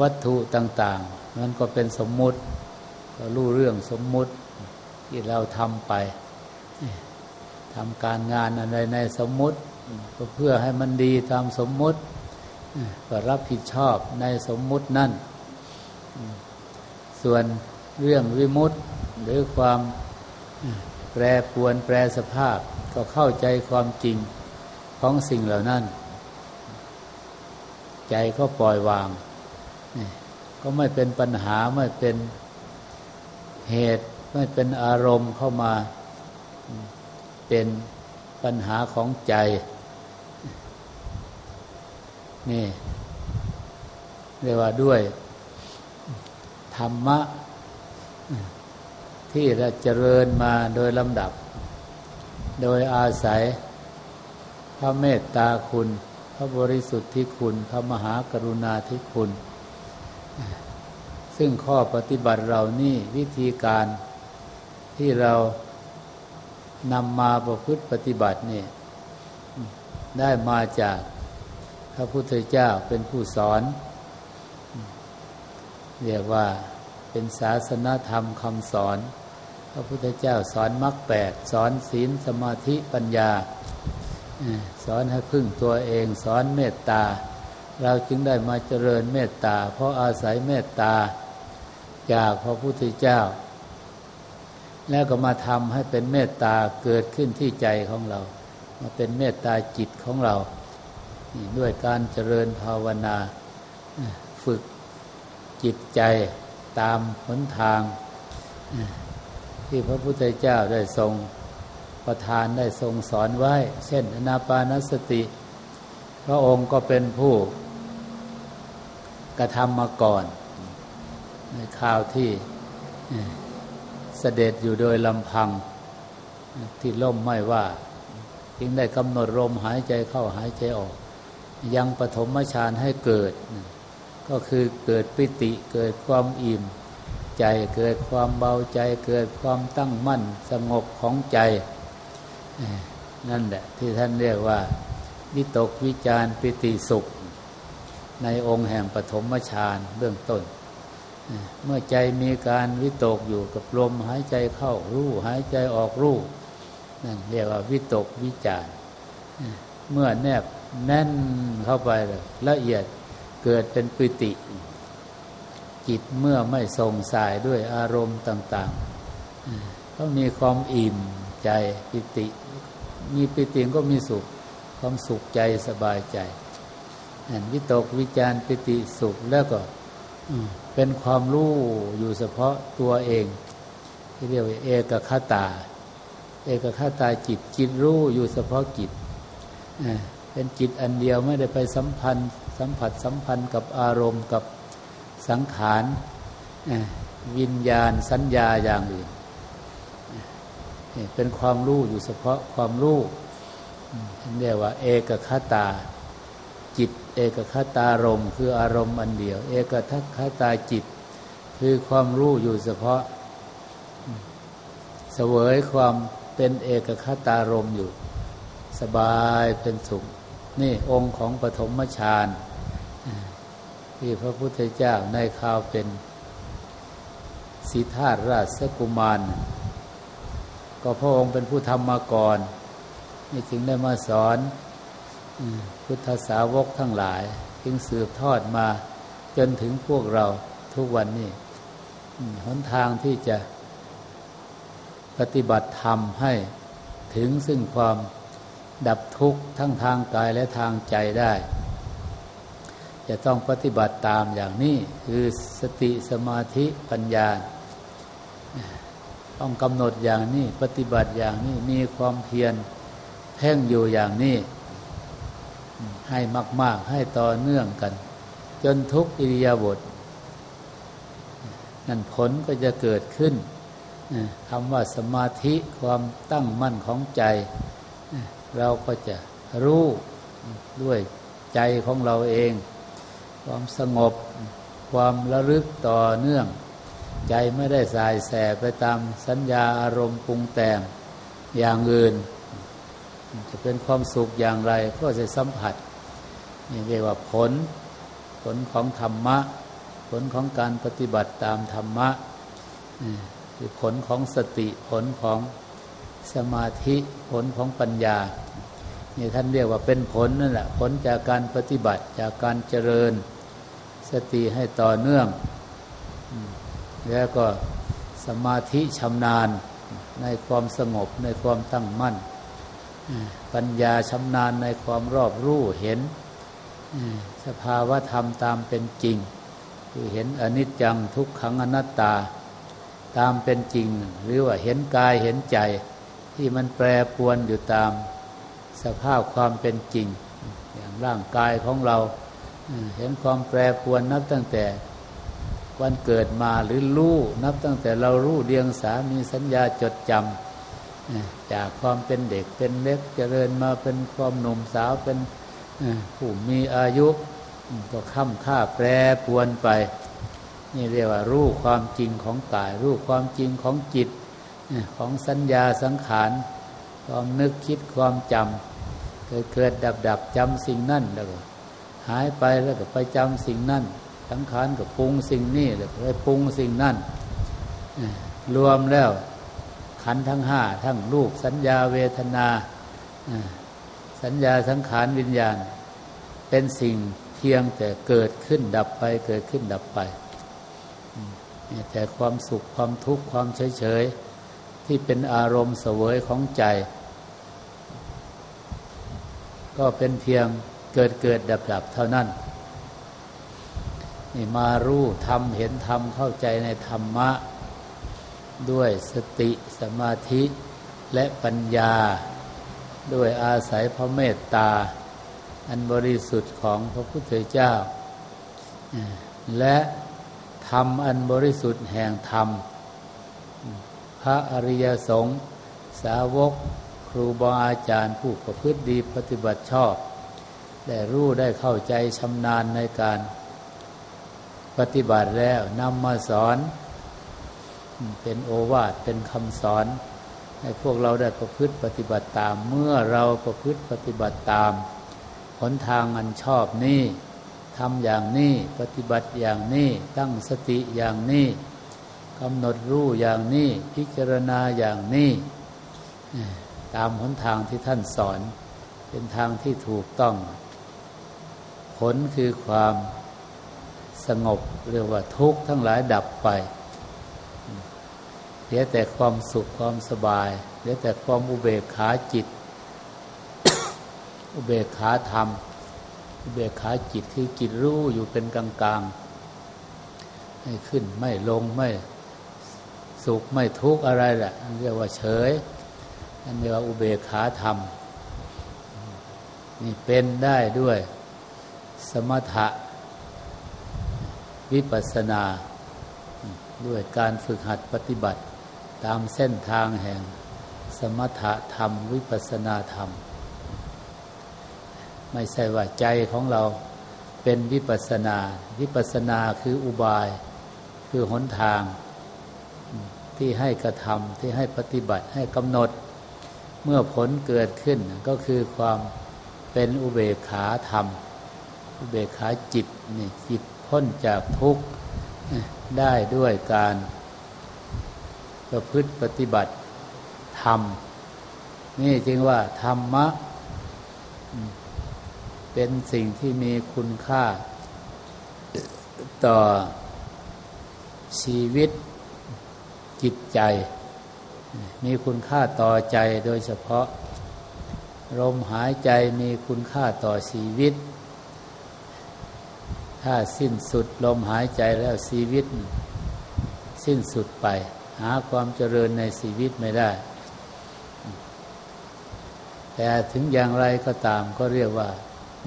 วัตถุต่างๆมันก็เป็นสมมุติ ก็รู้เรื่องสมมุติที่เราทำไปทำการงานอะไรในสมมุติ ก็เพื่อให้มันดีตามสมมุติ ก็รับผิดชอบในสมมุตินั่น ส่วน เรื่องวิมุตติหรือความแปรปวนแปรสภาพ ก็เข้าใจความจริงของสิ่งเหล่านั้น ใจก็ปล่อยวาง ก็ไม่เป็นปัญหาไม่เป็นเหตุไม่เป็นอารมณ์เข้ามาเป็นปัญหาของใจ นี่เรียกว่าด้วย ธรรมะ ที่เราเจริญมาโดยลำดับ โดยอาศัย พระเมตตาคุณ พระบริสุทธิคุณ พระมหากรุณาธิคุณ ซึ่งข้อปฏิบัติเรานี่วิธีการที่เรานำมาประพฤติปฏิบัตินี่ได้มาจากพระพุทธเจ้าเป็นผู้สอน เรียกว่า เป็นศาสนธรรมคำสอน พระพุทธเจ้าสอนมรรคแปดสอนศีลสมาธิปัญญา สอนให้พึ่งตัวเองสอนเมตตา เราจึงได้มาเจริญเมตตา เพราะอาศัยเมตตา จากพระพุทธเจ้า แล้วก็มาทำให้เป็นเมตตาเกิดขึ้นที่ใจของเรา มาเป็นเมตตาจิตของเรา ด้วยการเจริญภาวนาฝึกจิตใจ ตามหนทาง ที่พระพุทธเจ้าได้ทรงประทานได้ทรงสอนไว้ เช่นอนาปานสติ พระองค์ก็เป็นผู้กระทำมาก่อน ในข่าวที่เสด็จอยู่โดยลำพัง ที่ล่มไม่ว่า จึงได้กำหนดลมหายใจเข้าหายใจออก ยังปฐมฌานให้เกิด ก็คือเกิดปิติเกิดความอิ่ม ใจเกิดความเบาใจ เกิดความตั้งมั่นสงบของใจนั่นแหละที่ท่านเรียกว่า วิตกวิจารปิติสุข ในองค์แห่งปฐมฌานเบื้องต้น เมื่อใจมีการวิตกอยู่กับลมหายใจเข้ารู้หายใจออกรู้นั่นเรียกว่าวิตกวิจารเมื่อแนบแน่นเข้าไปละเอียด เกิดเป็นปิติ จิตเมื่อไม่ทรงสายด้วยอารมณ์ต่างๆก็มีความอิ่มใจปิติ มีปิติก็มีสุข ความสุขใจสบายใจอันวิตกวิจารปิติสุขแล้วก็เป็นความรู้อยู่เฉพาะตัวเองที่เรียกว่าเอกคตา เอกคตาจิตจิตรู้อยู่เฉพาะจิตเป็นจิตอันเดียวไม่ได้ไปสัมพันธ์ สัมผัสสัมพันธ์กับอารมณ์กับสังขารวิญญาณสัญญาอย่างอื่นเป็นความรู้อยู่เฉพาะความรู้เรียกว่า เอกคตา จิต เอกคตารมคืออารมณ์อันเดียว เอกทัคตาจิต คือความรู้อยู่เฉพาะ เสวยความเป็นเอกคตารมอยู่ สบายเป็นสุข นี่องค์ของปฐมฌาน ที่พระพุทธเจ้าในข่าวเป็นสีธาตราชกุมาร ก็พระองค์เป็นผู้ทำมาก่อนนี่จึงได้มาสอนพุทธสาวกทั้งหลาย จึงสืบทอดมาจนถึงพวกเราทุกวันนี้หนทางที่จะปฏิบัติธรรมให้ถึงซึ่งความดับทุกข์ทั้งทางกายและทางใจได้ จะต้องปฏิบัติตามอย่างนี้คือสติสมาธิปัญญา ต้องกำหนดอย่างนี้ปฏิบัติอย่างนี้มีความเพียรเพ่งอยู่อย่างนี้ให้มาก ๆ ให้ต่อเนื่องกัน จนทุกอิริยาบถนั่นผลก็จะเกิดขึ้นคำว่าสมาธิความตั้งมั่นของใจ เราก็จะรู้ด้วยใจของเราเอง ความสงบ ความระลึกต่อเนื่อง ใจไม่ได้สายแสไปตามสัญญาอารมณ์ปรุงแต่งอย่างอื่น จะเป็นความสุขอย่างไรก็จะสัมผัสนี่เรียกว่าผล ผลของธรรมะ ผลของการปฏิบัติตามธรรมะคือผลของสติผลของสมาธิผลของปัญญานี่ท่านเรียกว่าเป็นผลนั่นแหละผลจากการปฏิบัติจากการเจริญ สติให้ต่อเนื่อง แล้วก็สมาธิชำนาญในความสงบในความตั้งมั่น ปัญญาชำนาญในความรอบรู้เห็นสภาวะธรรมตามเป็นจริง คือเห็นอนิจจังทุกขังอนัตตาตามเป็นจริง หรือว่าเห็นกายเห็นใจที่มันแปรปวนอยู่ตามสภาพความเป็นจริง อย่างร่างกายของเรา เห็นความแปรปรวนนับตั้งแต่วันเกิดมาหรือรู้นับตั้งแต่เรารู้เดียงสามีสัญญาจดจำจากความเป็นเด็กเป็นเล็กเจริญมาเป็นความหนุ่มสาวเป็นผู้มีอายุ ก็ค่ำค่าแปรปวนไป นี่เรียกว่ารู้ความจริงของกาย รู้ความจริงของจิตของสัญญาสังขาร ความนึกคิดความจำเกิดเกิดดับดับจำสิ่งนั่นแล้วก็ หายไปแล้วก็ไปจำสิ่งนั่นสังขารก็ปรุงสิ่งนี้แล้วก็ไปปรุงสิ่งนั่นรวมแล้วขันทั้งห้าทั้งรูปสัญญาเวทนา สัญญาสังขารวิญญาณ เป็นสิ่งเพียงแต่เกิดขึ้นดับไป เกิดขึ้นดับไป แต่ความสุขความทุกข์ความเฉยเฉยที่เป็นอารมณ์เสวยของใจ ก็เป็นเพียง เกิดเกิดดับดับเท่านั้น นี่มารู้ทำเห็นทำเข้าใจในธรรมะ ด้วยสติสมาธิและปัญญา ด้วยอาศัยพระเมตตา อันบริสุทธิ์ของพระพุทธเจ้า และธรรมอันบริสุทธิ์แห่งธรรม พระอริยสงฆ์สาวกครูบาอาจารย์ผู้ประพฤติดีปฏิบัติชอบ ได้รู้ได้เข้าใจชำนาญในการปฏิบัติแล้วนำมาสอน เป็นโอวาทเป็นคำสอน ให้พวกเราได้ประพฤติปฏิบัติตาม เมื่อเราประพฤติปฏิบัติตามหนทางอันชอบนี้ทำอย่างนี้ปฏิบัติอย่างนี้ตั้งสติอย่างนี้กำหนดรู้อย่างนี้พิจารณาอย่างนี้ตามหนทางที่ท่านสอน เป็นทางที่ถูกต้อง ผลคือความสงบเรียกว่าทุกข์ทั้งหลายดับไปเหลือแต่ความสุขความสบายเหลือแต่ความอุเบกขาจิต อุเบกขาธรรม อุเบกขาจิตคือจิตรู้อยู่เป็นกลางกลางไม่ขึ้นไม่ลงไม่สุขไม่ทุกข์อะไรแหละเรียกว่าเฉยอันเรียกว่าอุเบกขาธรรมนี่เป็นได้ด้วย สมถะ วิปัสนา ด้วยการฝึกหัดปฏิบัติ ตามเส้นทางแห่ง สมถะธรรม วิปัสนาธรรม ไม่ใช่ว่าใจของเราเป็นวิปัสนา วิปัสนาคืออุบาย คือหนทาง ที่ให้กระทำที่ให้ปฏิบัติให้กำหนด เมื่อผลเกิดขึ้นก็คือความเป็นอุเบกขาธรรม เบขาจิตนี่จิตพ้นจากทุกข์ได้ด้วยการประพฤติปฏิบัติธรรม นี่จึงว่าธรรมะ เป็นสิ่งที่มีคุณค่า ต่อชีวิตจิตใจ มีคุณค่าต่อใจโดยเฉพาะลมหายใจมีคุณค่าต่อชีวิต ถ้าสิ้นสุดลมหายใจแล้วชีวิต สิ้นสุดไป หาความเจริญในชีวิตไม่ได้ แต่ถึงอย่างไรก็ตามก็เรียกว่า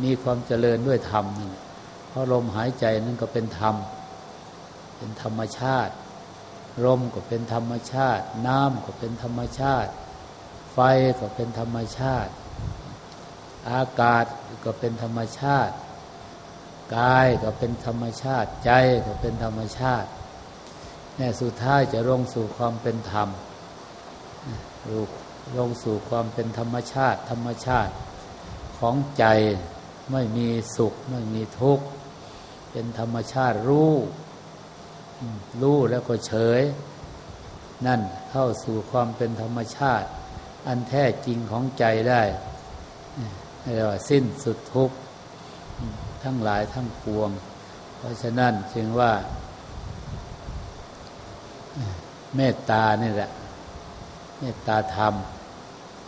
มีความเจริญด้วยธรรมนั่นเพราะลมหายใจนั่นก็เป็นธรรม เป็นธรรมชาติลมก็เป็นธรรมชาติ น้ำก็เป็นธรรมชาติ ไฟก็เป็นธรรมชาติ อากาศก็เป็นธรรมชาติ กายก็เป็นธรรมชาติ ใจก็เป็นธรรมชาติแน่สุดท้ายจะลงสู่ความเป็นธรรมลงสู่ความเป็นธรรมชาติ ธรรมชาติของใจไม่มีสุขไม่มีทุกข์ เป็นธรรมชาติรู้รู้แล้วก็เฉย นั่นเข้าสู่ความเป็นธรรมชาติ อันแท้จริงของใจได้เรียกว่าสิ้นสุดทุกข์ ทั้งหลายทั้งปวง เพราะฉะนั้นจึงว่าเมตตานี่แหละ เมตตาธรรม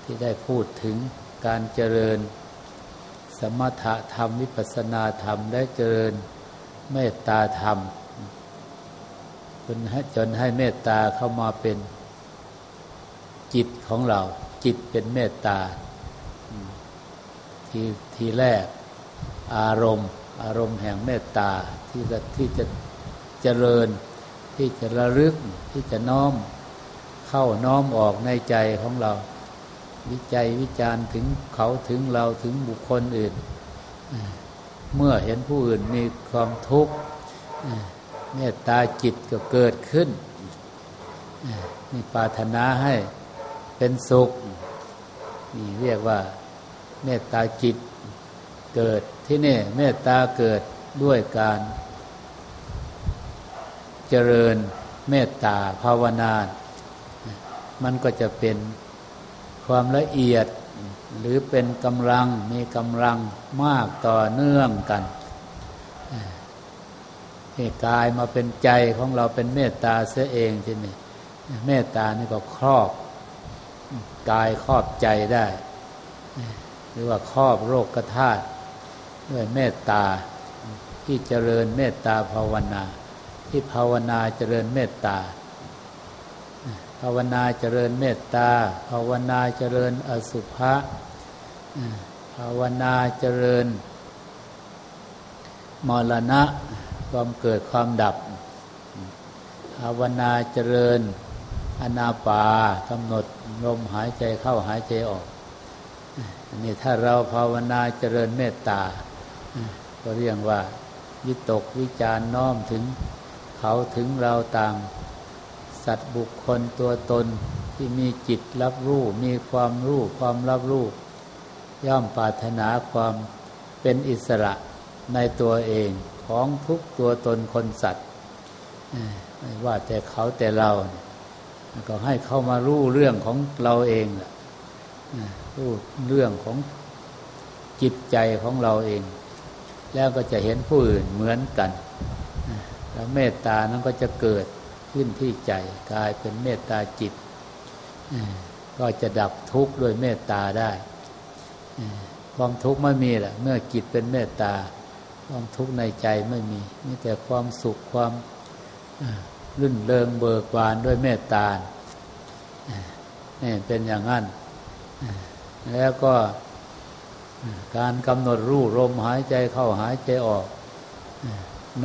ที่ได้พูดถึงการเจริญ สมถะธรรมวิปัสนาธรรมได้เจริญเมตตาธรรมจนให้จนให้เมตตาเข้ามาเป็นจิตของเรา จิตเป็นเมตตา ทีทีแรก อารมณ์ อารมณ์แห่งเมตตาที่จะที่จะเจริญ ที่จะระลึกที่จะน้อมเข้าน้อมออกในใจของเรา วิจัยวิจารณ์ถึงเขาถึงเราถึงบุคคลอื่น เมื่อเห็นผู้อื่นมีความทุกข์เมตตาจิตก็เกิดขึ้นนี่ปรารถนาให้เป็นสุข นี่เรียกว่าเมตตาจิต เกิดที่นี่เมตตาเกิดด้วยการ เจริญเมตตาภาวนา มันก็จะเป็นความละเอียด หรือเป็นกำลังมีกำลังมากต่อเนื่องกันให้กายมาเป็นใจของเราเป็นเมตตาเสียเองทีนี่เมตตานี่ก็ครอบกายครอบใจได้ หรือว่าครอบโรคกระธาต ด้วยเมตตาที่เจริญเมตตาภาวนา ที่ภาวนาเจริญเมตตา ภาวนาเจริญเมตตา ภาวนาเจริญอสุภะภาวนาเจริญมรณะความเกิดความดับ ภาวนาเจริญอนาปากำหนดลมหายใจเข้าหายใจออกอันนี้ถ้าเราภาวนาเจริญเมตตา ก็เรียกว่าวิตกวิจารน้อมถึงเขาถึงเราต่าง สัตว์บุคคลตัวตนที่มีจิตรับรู้ มีความรู้ ความรับรู้ ย่อมปรารถนาความเป็นอิสระในตัวเองของทุกตัวตนคนสัตว์ไม่ว่าแต่เขาแต่เรา ก็ให้เข้ามารู้เรื่องของเราเองรู้เรื่องของจิตใจของเราเอง แล้วก็จะเห็นผู้อื่นเหมือนกัน แล้วเมตตานั้นก็จะเกิดขึ้นที่ใจกลายเป็นเมตตาจิต ก็จะดับทุกข์ด้วยเมตตาได้ความทุกข์ไม่มีแหละเมื่อจิตเป็นเมตตา ความทุกข์ในใจไม่มีมีแต่ความสุขความรื่นเริงเบิกบานด้วยเมตตานี่เป็นอย่างนั้น แล้วก็ การกำหนดรู้ลมหายใจเข้าหายใจออก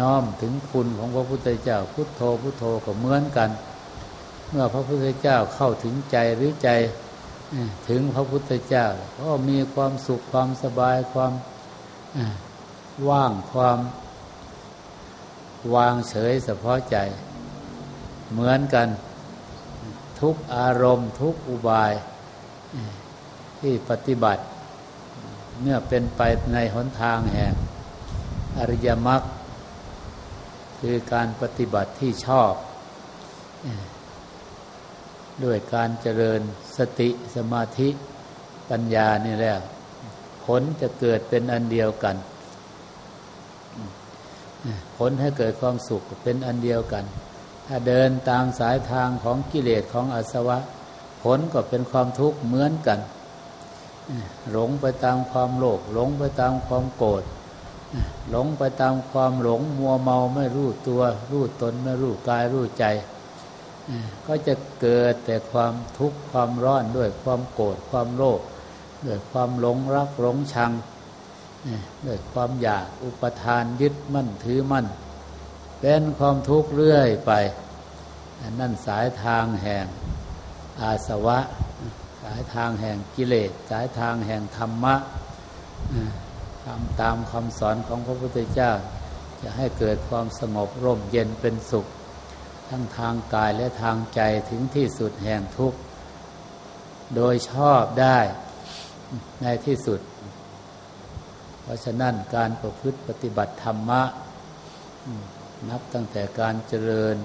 น้อมถึงคุณของพระพุทธเจ้าพุทโธพุทโธก็เหมือนกัน เมื่อพระพุทธเจ้าเข้าถึงใจหรือใจถึงพระพุทธเจ้า ก็มีความสุขความสบายความว่างความวางเฉยเฉพาะใจ เหมือนกัน ทุกอารมณ์ทุกอุบายที่ปฏิบัติ เมื่อเป็นไปในหนทางแห่งอริยมรรคคือการปฏิบัติที่ชอบ ด้วยการเจริญสติสมาธิปัญญานี่แหล้วผลจะเกิดเป็นอันเดียวกัน ผลให้เกิดความสุขเป็นอันเดียวกัน ถ้าเดินตามสายทางของกิเลสของอาสวะ ผลก็เป็นความทุกข์เหมือนกัน หลงไปตามความโลภหลงไปตามความโกรธหลงไปตามความหลงมัวเมาไม่รู้ตัว รู้ตนไม่รู้กายรู้ใจ ก็จะเกิดแต่ความทุกข์ความร้อนด้วยความโกรธความโลภด้วยความหลงรักหลงชังด้วยความอยากอุปทานยึดมั่นถือมั่น เป็นความทุกข์เรื่อยไป นั่นสายทางแห่งอาสวะายทางแห่งกิเลส สายทางแห่งธรรมะทำตามคำสอนของพระพุทธเจ้า จะให้เกิดความสงบร่มเย็นเป็นสุข ทั้งทางกายและทางใจถึงที่สุดแห่งทุกข์ โดยชอบได้ในที่สุด เพราะฉะนั้นการประพฤติปฏิบัติธรรมะ นับตั้งแต่การเจริญ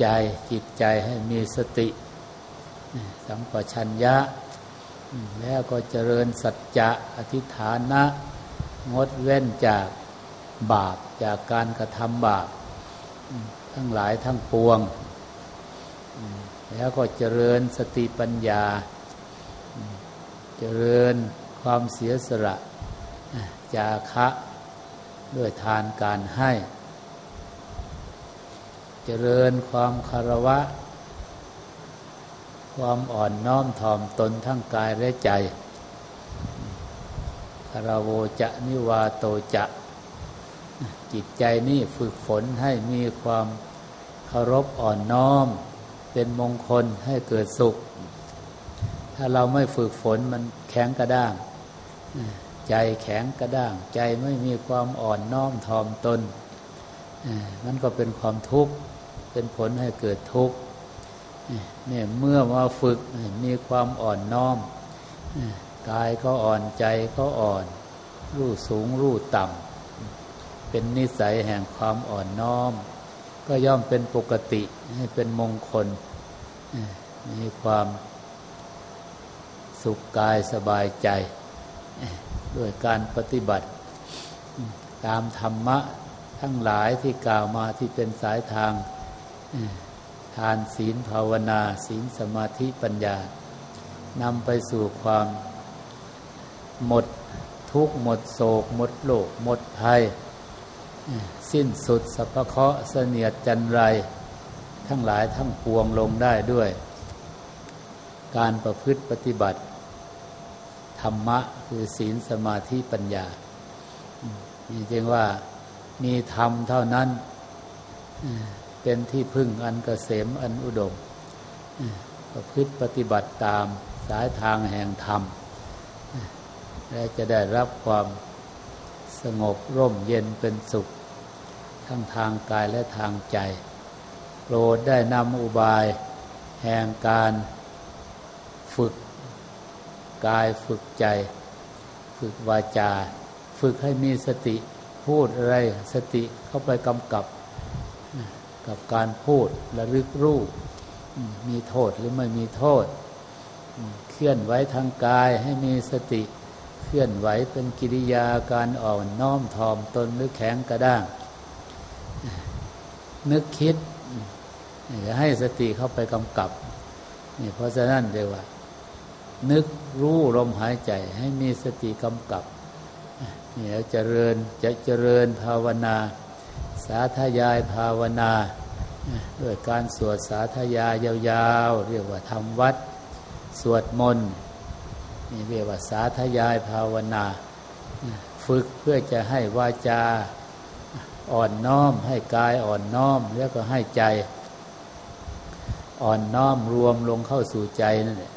ใจจิตใจให้มีสติ สัมปชัญญะ แล้วก็เจริญสัจจะอธิฐานะ งดเว้นจากบาปจากการกระทำบาป ทั้งหลายทั้งปวง แล้วก็เจริญสติปัญญา เจริญความเสียสละจาคะด้วยทานการให้ เจริญความคารวะ ความอ่อนน้อมถ่อมตนทั้งกายและใจคารโวจะนิวาโตจะ จิตใจนี่ฝึกฝนให้มีความเคารพอ่อนน้อม เป็นมงคลให้เกิดสุข ถ้าเราไม่ฝึกฝนมันแข็งกระด้าง ใจแข็งกระด้าง ใจไม่มีความอ่อนน้อมถ่อมตนมันก็เป็นความทุกข์ เป็นผลให้เกิดทุกข์ เนี่ยเมื่อมาฝึกมีความอ่อนน้อมกายก็อ่อนใจก็อ่อน รู้สูงรู้ต่ำเป็นนิสัยแห่งความอ่อนน้อม ก็ย่อมเป็นปกติให้เป็นมงคล มีความสุขกายสบายใจ ด้วยการปฏิบัติ ตามธรรมะทั้งหลายที่กล่าวมาที่เป็นสายทาง ทานศีลภาวนา ศีลสมาธิปัญญานำไปสู่ความ หมดทุกข์หมดโศก หมดโลก หมดภัย สิ้นสุดสัพเคาะเสนียดจันไร ทั้งหลายทั้งปวงลงได้ด้วย การประพฤติปฏิบัติ ธรรมะคือศีลสมาธิปัญญานี่จึงว่ามีธรรมเท่านั้น เป็นที่พึ่งอันกเกษมอันอุดมประพฤติปฏิบัติตามสายทางแห่งธรรม และจะได้รับความสงบร่มเย็นเป็นสุข ทั้งทางกายและทางใจ โปรดได้นำอุบาย แห่งการฝึกกายฝึกใจ ฝึกวาจา ฝึกให้มีสติพูดอะไรสติเข้าไปกำกับ กับการพูดระลึกรู้มีโทษหรือไม่มีโทษ เคลื่อนไหวทางกายให้มีสติ เคลื่อนไหวเป็นกิริยาการอ่อนน้อมถ่อมตนหรือแข็งกระด้าง นึกคิดจะให้สติเข้าไปกำกับนี่เพราะฉะนั้นเรียกว่า นึกรู้ลมหายใจให้มีสติกำกับเนี่ยเจริญจะเจริญภาวนาาธยายภาวนาด้วยการสวดสาธยายยาวๆ เรียกว่าทำวัด สวดมนต์นี่เรียกว่าสาธยายภาวนา ฝึกเพื่อจะให้วาจาอ่อนน้อม ให้กายอ่อนน้อม แล้วก็ให้ใจ อ่อนน้อมรวมลงเข้าสู่ใจนั่นแหละ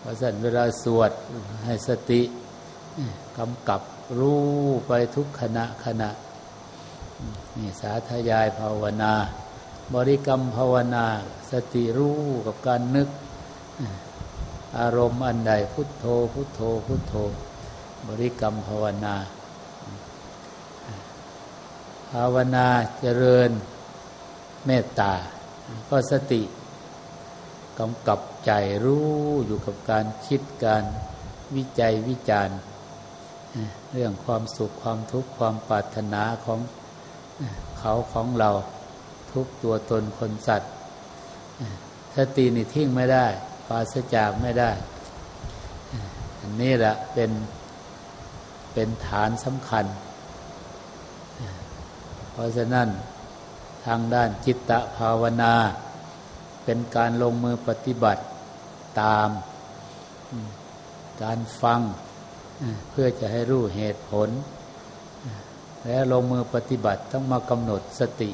เพราะฉะนั้นเวลาสวดให้สติกำกับรู้ไปทุกขณะขณะ นี่สาธยายภาวนา บริกรรมภาวนา สติรู้กับการนึก อารมณ์อันใดพุทโธ พุทโธ พุทโธ บริกรรมภาวนา ภาวนาเจริญเมตตา ก็สติกำกับใจรู้อยู่กับการคิดการวิจัยวิจารณ์ เรื่องความสุขความทุกข์ความปรารถนาของ เขาของเราทุกตัวตนคนสัตว์สตินี่ทิ้งไม่ได้ปราศจากไม่ได้ อันนี้แหละเป็นเป็นฐานสำคัญ เพราะฉะนั้นทางด้านจิตตภาวนา เป็นการลงมือปฏิบัติตาม การฟังเพื่อจะให้รู้เหตุผล และลงมือปฏิบัติต้องมากำหนดสติ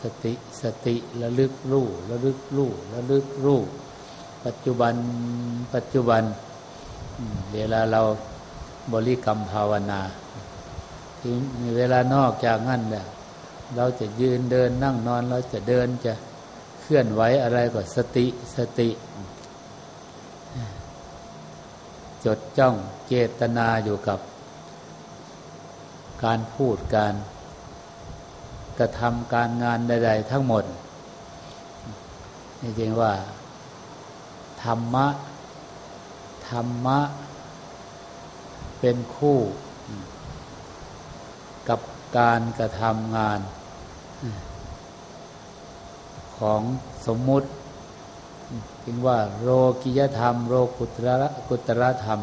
สติสติระลึกรู้ระลึกรู้ระลึกรู้ปัจจุบันปัจจุบันเวลาเราบริกรรมภาวนาที่เวลานอกจากนั้นเนี่ยเราจะยืนเดินนั่งนอน เราจะเดินจะเคลื่อนไหวอะไรก็สติสติ จดจ้องเจตนาอยู่กับ การพูดการกระทำการงานใด ๆ ทั้งหมดนี่จริงว่า ธรรมะ ธรรมะ เป็นคู่ กับการกระทำงาน ของสมมุติจึงว่าโรกิยธรรมโรกุตระกุตระธรรม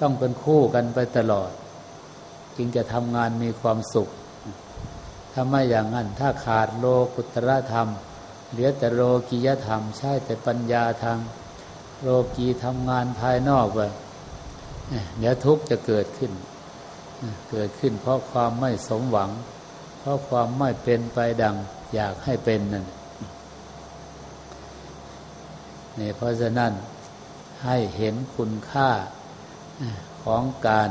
ต้องเป็นคู่กันไปตลอด จึงจะทำงานมีความสุขถ้าไม่อย่างนั้น ถ้าขาดโลกุตระธรรม เหลือแต่โลกิยธรรม ใช่แต่ปัญญาทางโลกีทำงานภายนอกไปเดี๋ยวทุกข์จะเกิดขึ้น เกิดขึ้นเพราะความไม่สมหวัง เพราะความไม่เป็นไปดัง อยากให้เป็นนั่นเนี่ยเพราะฉะนั้นให้เห็นคุณค่าของการ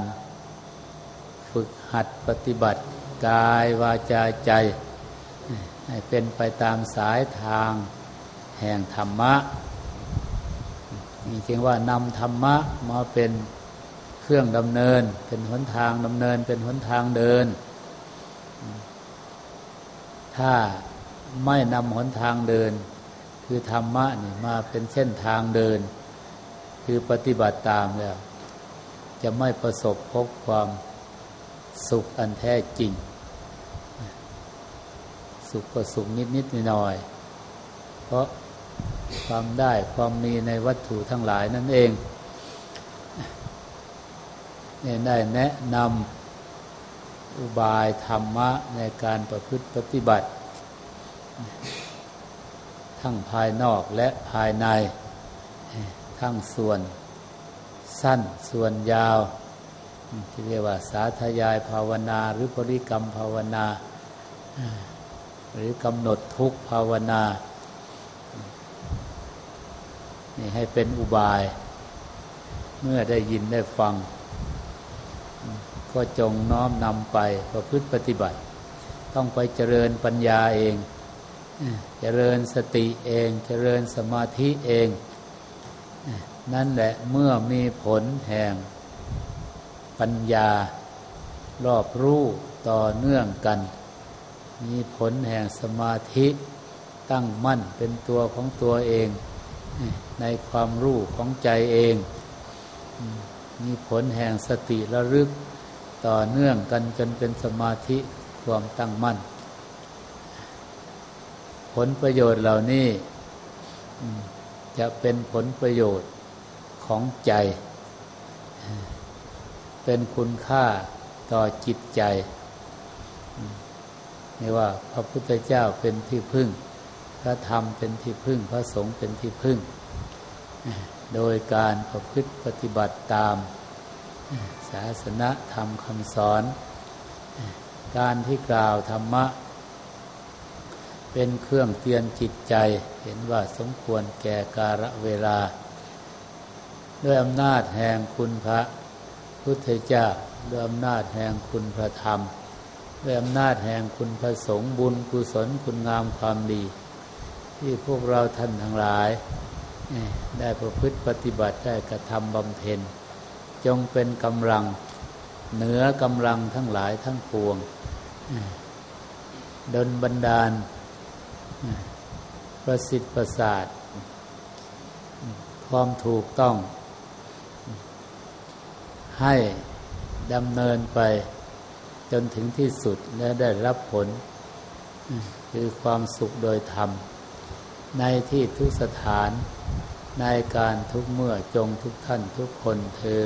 หัดปฏิบัติกายวาจาใจ ให้เป็นไปตามสายทางแห่งธรรมะมีเพียงว่านำธรรมะมาเป็นเครื่องดำเนิน เป็นหนทางดำเนิน เป็นหนทางเดิน ถ้าไม่นำหนทางเดิน คือธรรมะนี่มาเป็นเส้นทางเดิน คือปฏิบัติตามแล้ว จะไม่ประสบพบความ สุขอันแท้จริง สุขก็สุขนิดนิดหน่อย เพราะความได้ความมีในวัตถุทั้งหลายนั่นเองเนี่ยได้แนะนำอุบายธรรมะในการประพฤติปฏิบัติ ทั้งภายนอกและภายใน ทั้งส่วนสั้นส่วนยาว ที่เรียกว่าสาธยายภาวนา หรือบริกรรมภาวนา หรือกำหนดทุกภาวนานี่ให้เป็นอุบาย เมื่อได้ยินได้ฟัง ก็จงน้อมนำไปประพฤติปฏิบัติ ต้องไปเจริญปัญญาเอง เจริญสติเอง เจริญสมาธิเอง นั่นแหละเมื่อมีผลแห่ง ปัญญา รอบรู้ต่อเนื่องกัน มีผลแห่งสมาธิตั้งมั่นเป็นตัวของตัวเอง ในความรู้ของใจเอง มีผลแห่งสติระลึกต่อเนื่องกันจนเป็นสมาธิความตั้งมั่น ผลประโยชน์เหล่านี้จะเป็นผลประโยชน์ของใจ เป็นคุณค่าต่อจิตใจไม่ว่าพระพุทธเจ้าเป็นที่พึ่ง พระธรรมเป็นที่พึ่ง พระสงฆ์เป็นที่พึ่ง โดยการประพฤติปฏิบัติตาม ศาสนธรรมคำสอน การที่กล่าวธรรมะ เป็นเครื่องเตือนจิตใจ เห็นว่าสมควรแก่กาลเวลา ด้วยอำนาจแห่งคุณพระ พุทธเจ้าด้วยอำนาจแห่งคุณพระธรรมด้วยอำนาจแห่งคุณพระสงฆ์บุญกุศลคุณงามความดี ที่พวกเราท่านทั้งหลาย ได้ประพฤติปฏิบัติได้กระทำบำเพ็ญ จงเป็นกำลังเหนือกำลังทั้งหลายทั้งปวงดนบันดาล ประสิทธิ์ประสาท ความถูกต้อง ให้ดำเนินไปจนถึงที่สุดและได้รับผล คือความสุขโดยธรรม ในที่ทุกสถานในการทุกเมื่อจงทุกท่านทุกคนเทอ